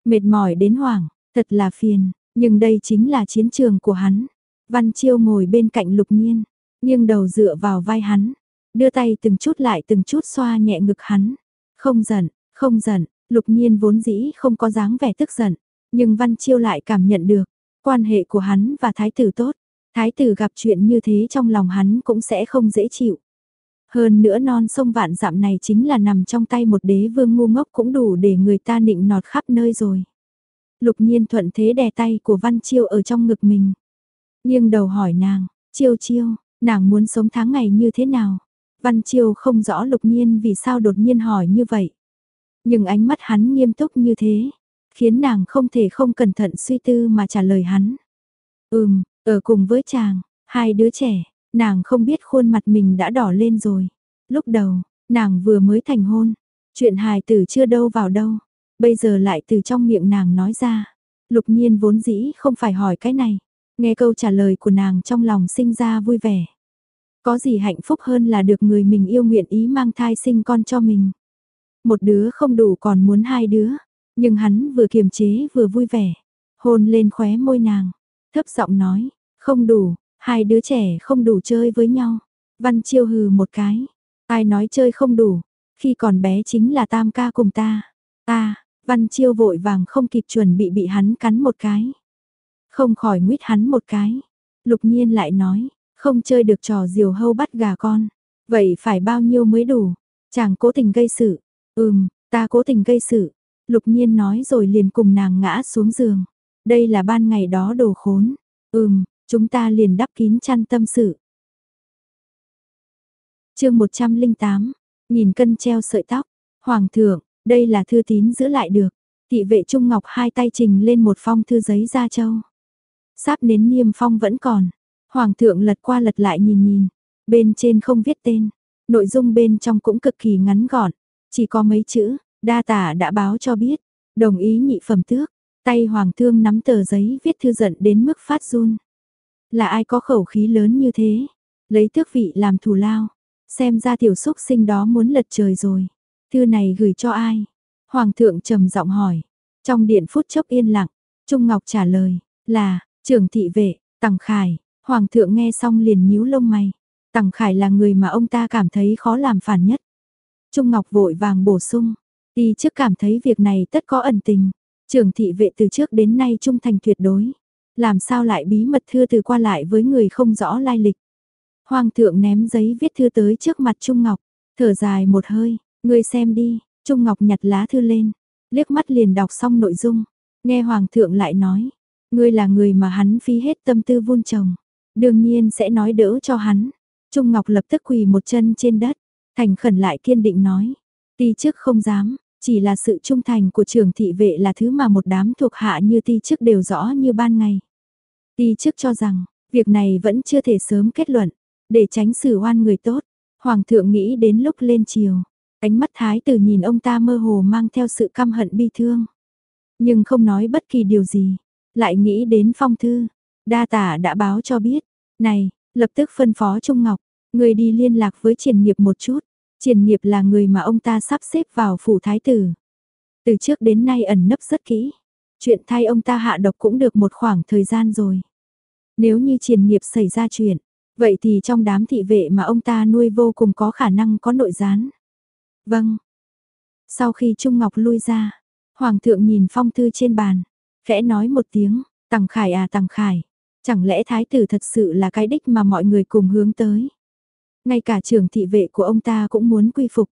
Mệt mỏi đến hoàng, thật là phiền, nhưng đây chính là chiến trường của hắn. Văn Chiêu ngồi bên cạnh lục nhiên, nghiêng đầu dựa vào vai hắn, đưa tay từng chút lại từng chút xoa nhẹ ngực hắn. Không giận, không giận, lục nhiên vốn dĩ không có dáng vẻ tức giận, nhưng Văn Chiêu lại cảm nhận được, quan hệ của hắn và thái tử tốt. Thái tử gặp chuyện như thế trong lòng hắn cũng sẽ không dễ chịu. Hơn nữa non sông vạn dặm này chính là nằm trong tay một đế vương ngu ngốc cũng đủ để người ta nịnh nọt khắp nơi rồi. Lục nhiên thuận thế đè tay của Văn Chiêu ở trong ngực mình. nghiêng đầu hỏi nàng, Chiêu Chiêu, nàng muốn sống tháng ngày như thế nào? Văn Chiêu không rõ lục nhiên vì sao đột nhiên hỏi như vậy. Nhưng ánh mắt hắn nghiêm túc như thế, khiến nàng không thể không cẩn thận suy tư mà trả lời hắn. Ừm, ở cùng với chàng, hai đứa trẻ, nàng không biết khuôn mặt mình đã đỏ lên rồi. Lúc đầu, nàng vừa mới thành hôn, chuyện hài tử chưa đâu vào đâu, bây giờ lại từ trong miệng nàng nói ra. Lục nhiên vốn dĩ không phải hỏi cái này, nghe câu trả lời của nàng trong lòng sinh ra vui vẻ. Có gì hạnh phúc hơn là được người mình yêu nguyện ý mang thai sinh con cho mình. Một đứa không đủ còn muốn hai đứa, nhưng hắn vừa kiềm chế vừa vui vẻ, hôn lên khóe môi nàng, thấp giọng nói, không đủ, hai đứa trẻ không đủ chơi với nhau. Văn Chiêu hừ một cái, ai nói chơi không đủ, khi còn bé chính là tam ca cùng ta. Ta, Văn Chiêu vội vàng không kịp chuẩn bị bị hắn cắn một cái. Không khỏi nguyết hắn một cái. Lục nhiên lại nói, không chơi được trò diều hâu bắt gà con. Vậy phải bao nhiêu mới đủ? Chàng cố tình gây sự. Ừm, ta cố tình gây sự. Lục nhiên nói rồi liền cùng nàng ngã xuống giường. Đây là ban ngày đó đồ khốn. Ừm, chúng ta liền đắp kín chăn tâm sự. chương 108, nhìn cân treo sợi tóc. Hoàng thượng, đây là thư tín giữ lại được. Thị vệ Trung Ngọc hai tay trình lên một phong thư giấy ra châu. Sáp nến niêm phong vẫn còn. Hoàng thượng lật qua lật lại nhìn nhìn. Bên trên không viết tên. Nội dung bên trong cũng cực kỳ ngắn gọn. Chỉ có mấy chữ. Đa tả đã báo cho biết, đồng ý nhị phẩm tước, tay hoàng thương nắm tờ giấy viết thư giận đến mức phát run. Là ai có khẩu khí lớn như thế? Lấy tước vị làm thù lao. Xem ra tiểu xúc sinh đó muốn lật trời rồi. Thư này gửi cho ai? Hoàng thượng trầm giọng hỏi. Trong điện phút chốc yên lặng, Trung Ngọc trả lời, là, trưởng thị vệ, Tằng Khải. Hoàng thượng nghe xong liền nhíu lông mày. Tằng Khải là người mà ông ta cảm thấy khó làm phản nhất. Trung Ngọc vội vàng bổ sung, Ti trước cảm thấy việc này tất có ẩn tình. Trưởng thị vệ từ trước đến nay trung thành tuyệt đối. Làm sao lại bí mật thư từ qua lại với người không rõ lai lịch. Hoàng thượng ném giấy viết thư tới trước mặt Trung Ngọc, thở dài một hơi, ngươi xem đi, Trung Ngọc nhặt lá thư lên, liếc mắt liền đọc xong nội dung, nghe Hoàng thượng lại nói, ngươi là người mà hắn phí hết tâm tư vun trồng, đương nhiên sẽ nói đỡ cho hắn. Trung Ngọc lập tức quỳ một chân trên đất, thành khẩn lại kiên định nói, ti chức không dám, chỉ là sự trung thành của trường thị vệ là thứ mà một đám thuộc hạ như ti chức đều rõ như ban ngày. Ti chức cho rằng, việc này vẫn chưa thể sớm kết luận, để tránh xử oan người tốt. Hoàng thượng nghĩ đến lúc lên chiều, ánh mắt thái tử nhìn ông ta mơ hồ mang theo sự căm hận bi thương. Nhưng không nói bất kỳ điều gì, lại nghĩ đến phong thư. Đa tả đã báo cho biết, này, lập tức phân phó Trung Ngọc, người đi liên lạc với triển nghiệp một chút. Triển nghiệp là người mà ông ta sắp xếp vào phủ thái tử. Từ trước đến nay ẩn nấp rất kỹ. Chuyện thay ông ta hạ độc cũng được một khoảng thời gian rồi. Nếu như triển nghiệp xảy ra chuyện, vậy thì trong đám thị vệ mà ông ta nuôi vô cùng có khả năng có nội gián. Vâng. Sau khi Trung Ngọc lui ra, Hoàng thượng nhìn phong thư trên bàn, khẽ nói một tiếng, Tằng Khải à Tằng Khải, chẳng lẽ thái tử thật sự là cái đích mà mọi người cùng hướng tới. Ngay cả trưởng thị vệ của ông ta cũng muốn quy phục.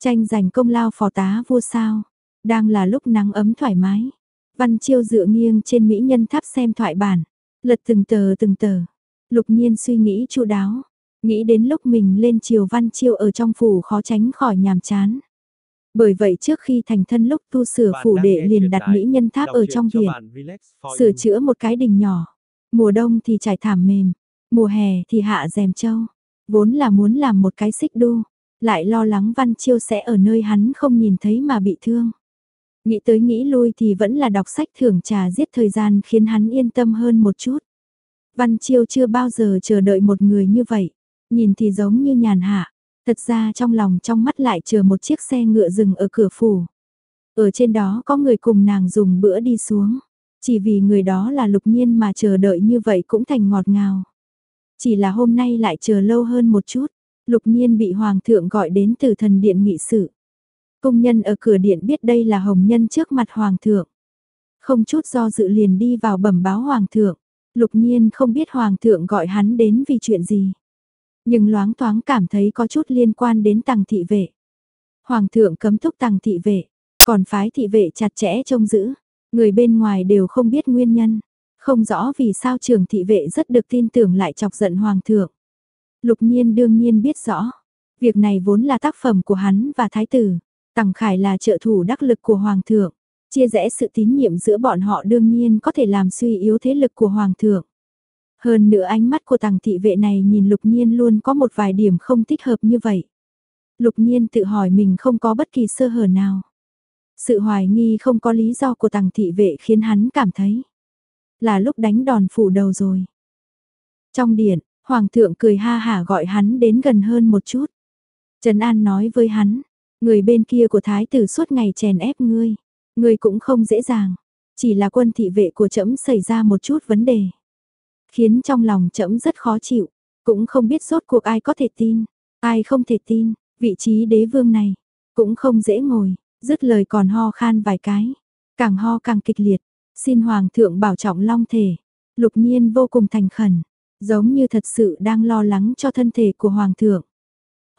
Tranh giành công lao phò tá vua sao. Đang là lúc nắng ấm thoải mái. Văn Chiêu dựa nghiêng trên mỹ nhân tháp xem thoại bản. Lật từng tờ từng tờ. Lục nhiên suy nghĩ chu đáo. Nghĩ đến lúc mình lên chiều Văn Chiêu ở trong phủ khó tránh khỏi nhàm chán. Bởi vậy trước khi thành thân lúc tu sửa phủ đệ liền đặt mỹ nhân tháp ở trong viện. Sửa chữa một cái đình nhỏ. Mùa đông thì trải thảm mềm. Mùa hè thì hạ rèm châu. Vốn là muốn làm một cái xích đu, lại lo lắng Văn Chiêu sẽ ở nơi hắn không nhìn thấy mà bị thương. Nghĩ tới nghĩ lui thì vẫn là đọc sách thưởng trà giết thời gian khiến hắn yên tâm hơn một chút. Văn Chiêu chưa bao giờ chờ đợi một người như vậy, nhìn thì giống như nhàn hạ, thật ra trong lòng trong mắt lại chờ một chiếc xe ngựa dừng ở cửa phủ. Ở trên đó có người cùng nàng dùng bữa đi xuống, chỉ vì người đó là lục nhiên mà chờ đợi như vậy cũng thành ngọt ngào. Chỉ là hôm nay lại chờ lâu hơn một chút, lục nhiên bị hoàng thượng gọi đến từ thần điện nghị sự. Công nhân ở cửa điện biết đây là hồng nhân trước mặt hoàng thượng. Không chút do dự liền đi vào bẩm báo hoàng thượng. Lục nhiên không biết hoàng thượng gọi hắn đến vì chuyện gì. Nhưng loáng thoáng cảm thấy có chút liên quan đến tàng thị vệ. Hoàng thượng cấm thúc tàng thị vệ, còn phái thị vệ chặt chẽ trông giữ. Người bên ngoài đều không biết nguyên nhân. Không rõ vì sao trường thị vệ rất được tin tưởng lại chọc giận hoàng thượng. Lục nhiên đương nhiên biết rõ. Việc này vốn là tác phẩm của hắn và thái tử. Tằng Khải là trợ thủ đắc lực của hoàng thượng. Chia rẽ sự tín nhiệm giữa bọn họ đương nhiên có thể làm suy yếu thế lực của hoàng thượng. Hơn nữa ánh mắt của tàng thị vệ này nhìn lục nhiên luôn có một vài điểm không thích hợp như vậy. Lục nhiên tự hỏi mình không có bất kỳ sơ hở nào. Sự hoài nghi không có lý do của tàng thị vệ khiến hắn cảm thấy là lúc đánh đòn phủ đầu rồi. Trong điện, Hoàng thượng cười ha hả gọi hắn đến gần hơn một chút. Trần An nói với hắn, người bên kia của thái tử suốt ngày chèn ép ngươi, ngươi cũng không dễ dàng, chỉ là quân thị vệ của trẫm xảy ra một chút vấn đề. Khiến trong lòng trẫm rất khó chịu, cũng không biết rốt cuộc ai có thể tin, ai không thể tin, vị trí đế vương này, cũng không dễ ngồi, dứt lời còn ho khan vài cái, càng ho càng kịch liệt, Xin Hoàng thượng bảo trọng long thể. Lục nhiên vô cùng thành khẩn, giống như thật sự đang lo lắng cho thân thể của Hoàng thượng.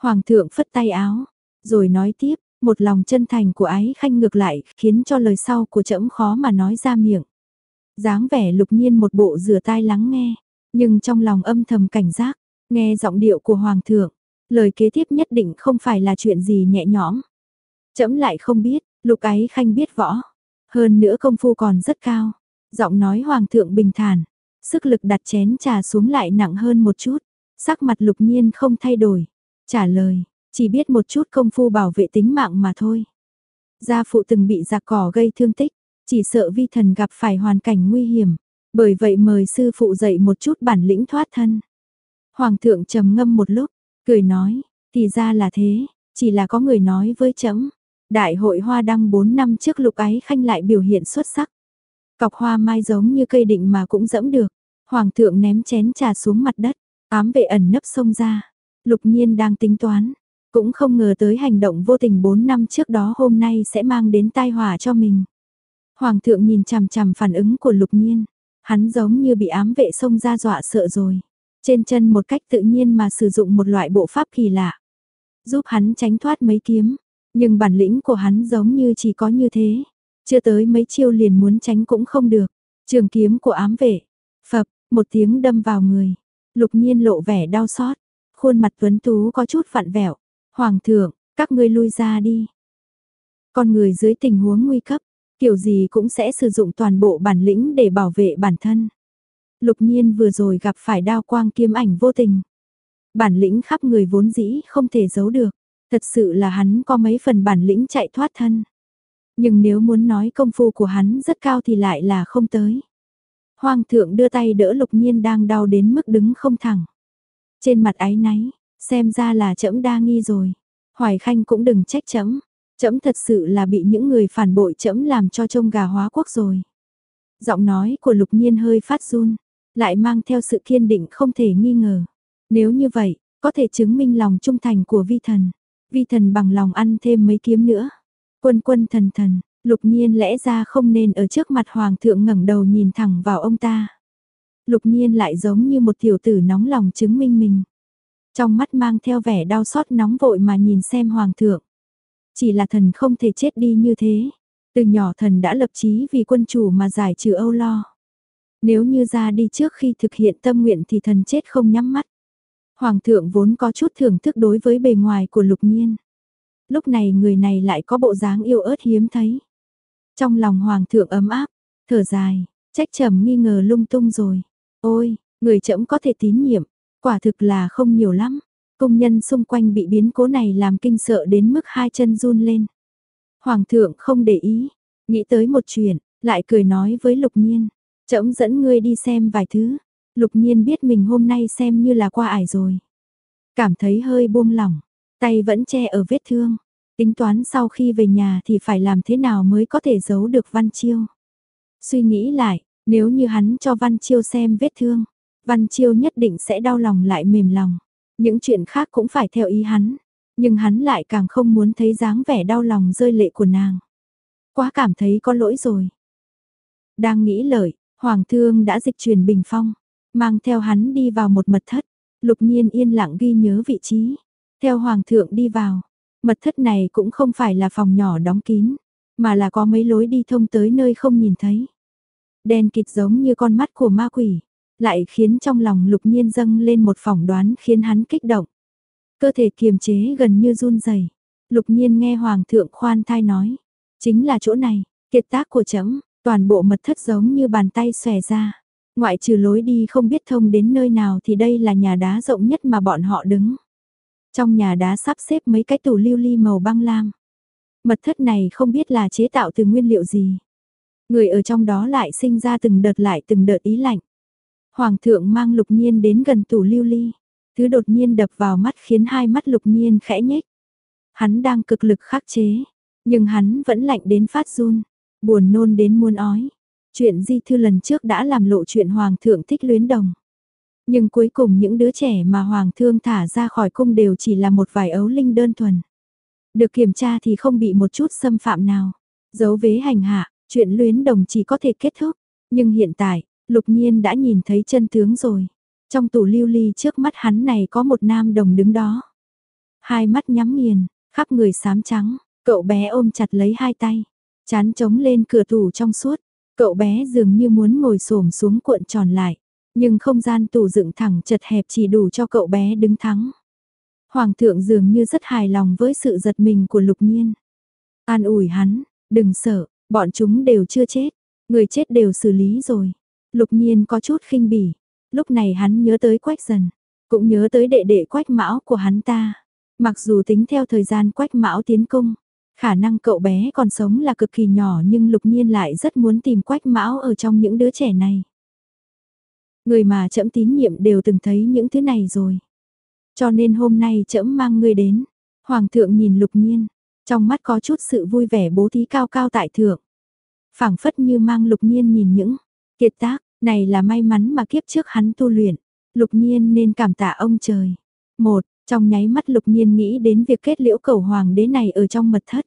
Hoàng thượng phất tay áo, rồi nói tiếp, một lòng chân thành của ái khanh ngược lại khiến cho lời sau của trẫm khó mà nói ra miệng. dáng vẻ lục nhiên một bộ rửa tai lắng nghe, nhưng trong lòng âm thầm cảnh giác, nghe giọng điệu của Hoàng thượng, lời kế tiếp nhất định không phải là chuyện gì nhẹ nhõm. Trẫm lại không biết, lục ái khanh biết võ, hơn nữa công phu còn rất cao. Giọng nói hoàng thượng bình thản. Sức lực đặt chén trà xuống lại nặng hơn một chút. Sắc mặt lục nhiên không thay đổi. Trả lời, chỉ biết một chút công phu bảo vệ tính mạng mà thôi. Gia phụ từng bị giặc cỏ gây thương tích. Chỉ sợ vi thần gặp phải hoàn cảnh nguy hiểm. Bởi vậy mời sư phụ dạy một chút bản lĩnh thoát thân. Hoàng thượng trầm ngâm một lúc, cười nói, thì ra là thế, chỉ là có người nói với trẫm Đại hội hoa đăng 4 năm trước lục ái khanh lại biểu hiện xuất sắc. Cọc hoa mai giống như cây định mà cũng dẫm được. Hoàng thượng ném chén trà xuống mặt đất, ám vệ ẩn nấp sông ra. Lục nhiên đang tính toán, cũng không ngờ tới hành động vô tình 4 năm trước đó hôm nay sẽ mang đến tai họa cho mình. Hoàng thượng nhìn chằm chằm phản ứng của lục nhiên, hắn giống như bị ám vệ sông ra dọa sợ rồi. Trên chân một cách tự nhiên mà sử dụng một loại bộ pháp kỳ lạ. Giúp hắn tránh thoát mấy kiếm, nhưng bản lĩnh của hắn giống như chỉ có như thế. Chưa tới mấy chiêu liền muốn tránh cũng không được. Trường kiếm của ám vệ. Phập, một tiếng đâm vào người. Lục nhiên lộ vẻ đau xót. Khuôn mặt tuấn tú có chút vặn vẹo. Hoàng thượng, các ngươi lui ra đi. Con người dưới tình huống nguy cấp, kiểu gì cũng sẽ sử dụng toàn bộ bản lĩnh để bảo vệ bản thân. Lục nhiên vừa rồi gặp phải đao quang kiếm ảnh vô tình. Bản lĩnh khắp người vốn dĩ không thể giấu được. Thật sự là hắn có mấy phần bản lĩnh chạy thoát thân. Nhưng nếu muốn nói công phu của hắn rất cao thì lại là không tới. Hoàng thượng đưa tay đỡ lục nhiên đang đau đến mức đứng không thẳng. Trên mặt ái náy, xem ra là trẫm đa nghi rồi. Hoài Khanh cũng đừng trách trẫm, trẫm thật sự là bị những người phản bội trẫm làm cho trông gà hóa quốc rồi. Giọng nói của Lục Nhiên hơi phát run, lại mang theo sự kiên định không thể nghi ngờ. Nếu như vậy, có thể chứng minh lòng trung thành của vi thần. Vi thần bằng lòng ăn thêm mấy kiếm nữa. Quân quân thần thần, lục nhiên lẽ ra không nên ở trước mặt hoàng thượng ngẩng đầu nhìn thẳng vào ông ta. Lục nhiên lại giống như một tiểu tử nóng lòng chứng minh mình. Trong mắt mang theo vẻ đau xót nóng vội mà nhìn xem hoàng thượng. Chỉ là thần không thể chết đi như thế. Từ nhỏ thần đã lập chí vì quân chủ mà giải trừ âu lo. Nếu như ra đi trước khi thực hiện tâm nguyện thì thần chết không nhắm mắt. Hoàng thượng vốn có chút thưởng thức đối với bề ngoài của lục nhiên. Lúc này người này lại có bộ dáng yêu ớt hiếm thấy. Trong lòng hoàng thượng ấm áp, thở dài, trách trầm nghi ngờ lung tung rồi. Ôi, người chậm có thể tín nhiệm, quả thực là không nhiều lắm. Công nhân xung quanh bị biến cố này làm kinh sợ đến mức hai chân run lên. Hoàng thượng không để ý, nghĩ tới một chuyện, lại cười nói với lục nhiên. Chậm dẫn ngươi đi xem vài thứ. Lục nhiên biết mình hôm nay xem như là qua ải rồi. Cảm thấy hơi buông lỏng, tay vẫn che ở vết thương. Tính toán sau khi về nhà thì phải làm thế nào mới có thể giấu được Văn Chiêu. Suy nghĩ lại, nếu như hắn cho Văn Chiêu xem vết thương, Văn Chiêu nhất định sẽ đau lòng lại mềm lòng. Những chuyện khác cũng phải theo ý hắn, nhưng hắn lại càng không muốn thấy dáng vẻ đau lòng rơi lệ của nàng. Quá cảm thấy có lỗi rồi. Đang nghĩ lời, Hoàng thương đã dịch chuyển bình phong, mang theo hắn đi vào một mật thất, lục nhiên yên lặng ghi nhớ vị trí, theo Hoàng thượng đi vào. Mật thất này cũng không phải là phòng nhỏ đóng kín, mà là có mấy lối đi thông tới nơi không nhìn thấy. Đen kịt giống như con mắt của ma quỷ, lại khiến trong lòng lục nhiên dâng lên một phỏng đoán khiến hắn kích động. Cơ thể kiềm chế gần như run rẩy. Lục nhiên nghe Hoàng thượng khoan thai nói, chính là chỗ này, kiệt tác của chấm, toàn bộ mật thất giống như bàn tay xòe ra. Ngoại trừ lối đi không biết thông đến nơi nào thì đây là nhà đá rộng nhất mà bọn họ đứng. Trong nhà đá sắp xếp mấy cái tủ lưu ly màu băng lam. Mật thất này không biết là chế tạo từ nguyên liệu gì. Người ở trong đó lại sinh ra từng đợt lại từng đợt ý lạnh. Hoàng thượng mang lục nhiên đến gần tủ lưu ly. Thứ đột nhiên đập vào mắt khiến hai mắt lục nhiên khẽ nhếch. Hắn đang cực lực khắc chế, nhưng hắn vẫn lạnh đến phát run, buồn nôn đến muôn ói. Chuyện di thư lần trước đã làm lộ chuyện hoàng thượng thích luyến đồng. Nhưng cuối cùng những đứa trẻ mà hoàng thương thả ra khỏi cung đều chỉ là một vài ấu linh đơn thuần. Được kiểm tra thì không bị một chút xâm phạm nào. Dấu vế hành hạ, chuyện luyến đồng chỉ có thể kết thúc. Nhưng hiện tại, lục nhiên đã nhìn thấy chân tướng rồi. Trong tủ lưu ly trước mắt hắn này có một nam đồng đứng đó. Hai mắt nhắm nghiền, khắp người xám trắng, cậu bé ôm chặt lấy hai tay, chán trống lên cửa tủ trong suốt. Cậu bé dường như muốn ngồi xổm xuống cuộn tròn lại, nhưng không gian tủ dựng thẳng chật hẹp chỉ đủ cho cậu bé đứng thắng. Hoàng thượng dường như rất hài lòng với sự giật mình của lục nhiên. An ủi hắn, đừng sợ, bọn chúng đều chưa chết, người chết đều xử lý rồi. Lục nhiên có chút khinh bỉ, lúc này hắn nhớ tới quách dần, cũng nhớ tới đệ đệ quách mão của hắn ta. Mặc dù tính theo thời gian quách mão tiến cung, Khả năng cậu bé còn sống là cực kỳ nhỏ nhưng lục nhiên lại rất muốn tìm quách mão ở trong những đứa trẻ này. Người mà trẫm tín nhiệm đều từng thấy những thứ này rồi. Cho nên hôm nay trẫm mang ngươi đến. Hoàng thượng nhìn lục nhiên, trong mắt có chút sự vui vẻ bố thí cao cao tại thượng. phảng phất như mang lục nhiên nhìn những kiệt tác, này là may mắn mà kiếp trước hắn tu luyện. Lục nhiên nên cảm tạ ông trời. Một, trong nháy mắt lục nhiên nghĩ đến việc kết liễu cầu hoàng đế này ở trong mật thất.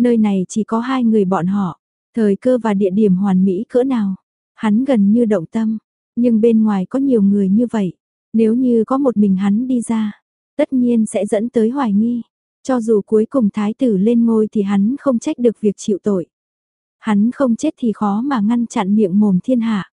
Nơi này chỉ có hai người bọn họ, thời cơ và địa điểm hoàn mỹ cỡ nào. Hắn gần như động tâm, nhưng bên ngoài có nhiều người như vậy. Nếu như có một mình hắn đi ra, tất nhiên sẽ dẫn tới hoài nghi. Cho dù cuối cùng thái tử lên ngôi thì hắn không trách được việc chịu tội. Hắn không chết thì khó mà ngăn chặn miệng mồm thiên hạ.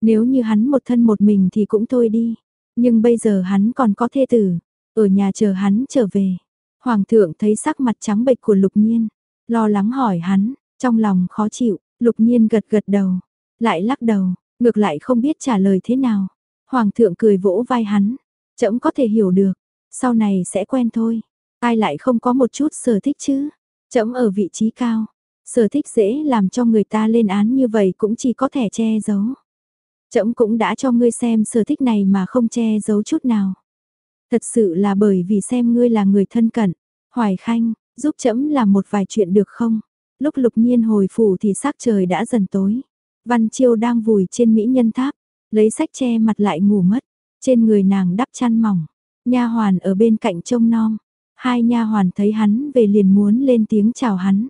Nếu như hắn một thân một mình thì cũng thôi đi. Nhưng bây giờ hắn còn có thê tử, ở nhà chờ hắn trở về. Hoàng thượng thấy sắc mặt trắng bệch của lục nhiên, lo lắng hỏi hắn, trong lòng khó chịu, lục nhiên gật gật đầu, lại lắc đầu, ngược lại không biết trả lời thế nào. Hoàng thượng cười vỗ vai hắn, trẫm có thể hiểu được, sau này sẽ quen thôi. Ai lại không có một chút sở thích chứ? Trẫm ở vị trí cao, sở thích dễ làm cho người ta lên án như vậy cũng chỉ có thể che giấu. Trẫm cũng đã cho ngươi xem sở thích này mà không che giấu chút nào. Thật sự là bởi vì xem ngươi là người thân cận. Hoài Khanh, giúp chấm làm một vài chuyện được không? Lúc lục nhiên hồi phủ thì sắc trời đã dần tối. Văn Chiêu đang vùi trên mỹ nhân tháp, lấy sách che mặt lại ngủ mất. Trên người nàng đắp chăn mỏng, nha hoàn ở bên cạnh trông nom. Hai nha hoàn thấy hắn về liền muốn lên tiếng chào hắn.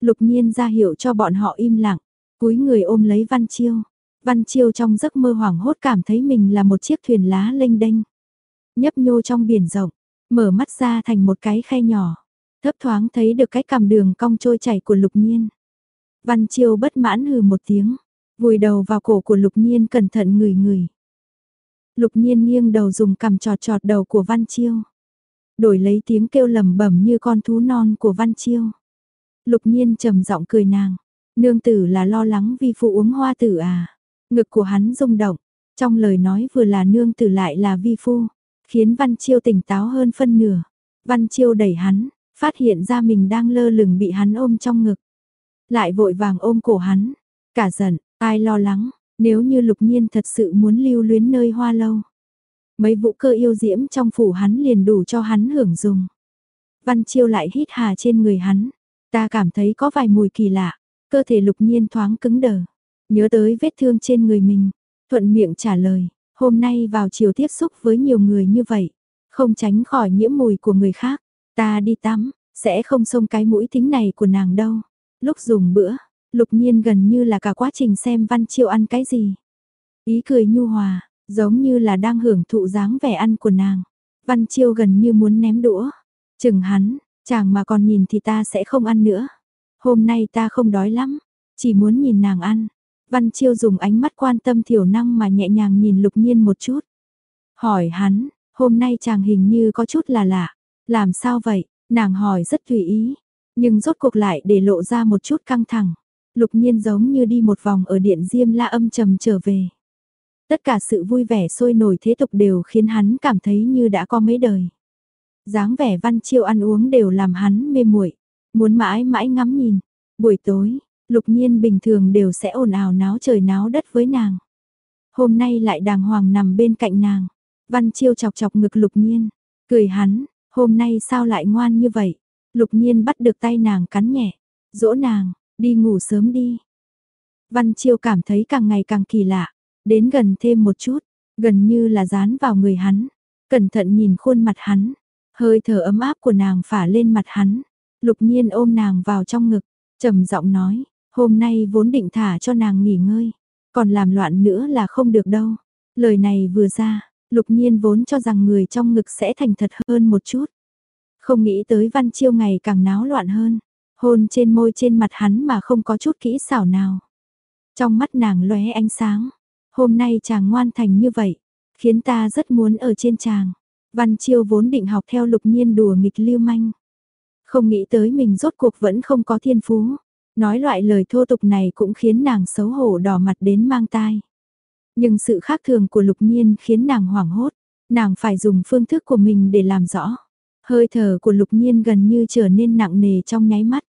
Lục nhiên ra hiệu cho bọn họ im lặng, cúi người ôm lấy Văn Chiêu. Văn Chiêu trong giấc mơ hoảng hốt cảm thấy mình là một chiếc thuyền lá lênh đênh. Nhấp nhô trong biển rộng, mở mắt ra thành một cái khe nhỏ. Thấp thoáng thấy được cái cằm đường cong trôi chảy của lục nhiên. Văn Chiêu bất mãn hừ một tiếng, vùi đầu vào cổ của lục nhiên cẩn thận ngửi ngửi. Lục nhiên nghiêng đầu dùng cằm trọt trọt đầu của Văn Chiêu. Đổi lấy tiếng kêu lầm bẩm như con thú non của Văn Chiêu. Lục nhiên trầm giọng cười nàng. Nương tử là lo lắng vì phụ uống hoa tử à. Ngực của hắn rung động. Trong lời nói vừa là nương tử lại là vi phu. Khiến Văn Chiêu tỉnh táo hơn phân nửa. Văn Chiêu đẩy hắn. Phát hiện ra mình đang lơ lửng bị hắn ôm trong ngực. Lại vội vàng ôm cổ hắn. Cả giận, ai lo lắng. Nếu như lục nhiên thật sự muốn lưu luyến nơi hoa lâu. Mấy vũ cơ yêu diễm trong phủ hắn liền đủ cho hắn hưởng dùng. Văn Chiêu lại hít hà trên người hắn. Ta cảm thấy có vài mùi kỳ lạ. Cơ thể lục nhiên thoáng cứng đờ. Nhớ tới vết thương trên người mình. Thuận miệng trả lời. Hôm nay vào chiều tiếp xúc với nhiều người như vậy. Không tránh khỏi nhiễm mùi của người khác. Ta đi tắm. Sẽ không xông cái mũi thính này của nàng đâu. Lúc dùng bữa. Lục nhiên gần như là cả quá trình xem Văn Chiêu ăn cái gì. Ý cười nhu hòa, giống như là đang hưởng thụ dáng vẻ ăn của nàng. Văn Chiêu gần như muốn ném đũa. Chừng hắn, chàng mà còn nhìn thì ta sẽ không ăn nữa. Hôm nay ta không đói lắm, chỉ muốn nhìn nàng ăn. Văn Chiêu dùng ánh mắt quan tâm thiểu năng mà nhẹ nhàng nhìn lục nhiên một chút. Hỏi hắn, hôm nay chàng hình như có chút là lạ. Làm sao vậy? Nàng hỏi rất tùy ý. Nhưng rốt cuộc lại để lộ ra một chút căng thẳng. Lục nhiên giống như đi một vòng ở điện diêm la âm trầm trở về. Tất cả sự vui vẻ sôi nổi thế tục đều khiến hắn cảm thấy như đã có mấy đời. dáng vẻ văn chiêu ăn uống đều làm hắn mê muội muốn mãi mãi ngắm nhìn. Buổi tối, lục nhiên bình thường đều sẽ ồn ào náo trời náo đất với nàng. Hôm nay lại đàng hoàng nằm bên cạnh nàng. Văn chiêu chọc chọc ngực lục nhiên, cười hắn, hôm nay sao lại ngoan như vậy. Lục nhiên bắt được tay nàng cắn nhẹ, dỗ nàng, đi ngủ sớm đi. Văn chiêu cảm thấy càng ngày càng kỳ lạ, Đến gần thêm một chút, gần như là dán vào người hắn. Cẩn thận nhìn khuôn mặt hắn. Hơi thở ấm áp của nàng phả lên mặt hắn. Lục nhiên ôm nàng vào trong ngực. trầm giọng nói, hôm nay vốn định thả cho nàng nghỉ ngơi. Còn làm loạn nữa là không được đâu. Lời này vừa ra, lục nhiên vốn cho rằng người trong ngực sẽ thành thật hơn một chút. Không nghĩ tới văn chiêu ngày càng náo loạn hơn. Hôn trên môi trên mặt hắn mà không có chút kỹ xảo nào. Trong mắt nàng lóe ánh sáng. Hôm nay chàng ngoan thành như vậy, khiến ta rất muốn ở trên chàng. Văn Chiêu vốn định học theo lục nhiên đùa nghịch lưu manh. Không nghĩ tới mình rốt cuộc vẫn không có thiên phú. Nói loại lời thô tục này cũng khiến nàng xấu hổ đỏ mặt đến mang tai. Nhưng sự khác thường của lục nhiên khiến nàng hoảng hốt. Nàng phải dùng phương thức của mình để làm rõ. Hơi thở của lục nhiên gần như trở nên nặng nề trong nháy mắt.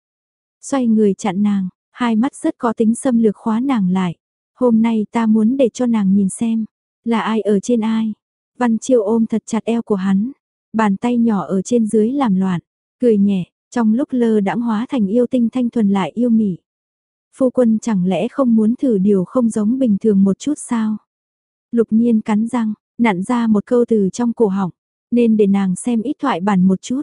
Xoay người chặn nàng, hai mắt rất có tính xâm lược khóa nàng lại. Hôm nay ta muốn để cho nàng nhìn xem, là ai ở trên ai. Văn Chiêu ôm thật chặt eo của hắn, bàn tay nhỏ ở trên dưới làm loạn, cười nhẹ, trong lúc lơ đãng hóa thành yêu tinh thanh thuần lại yêu mị. Phu quân chẳng lẽ không muốn thử điều không giống bình thường một chút sao? Lục nhiên cắn răng, nặn ra một câu từ trong cổ họng, nên để nàng xem ít thoại bản một chút.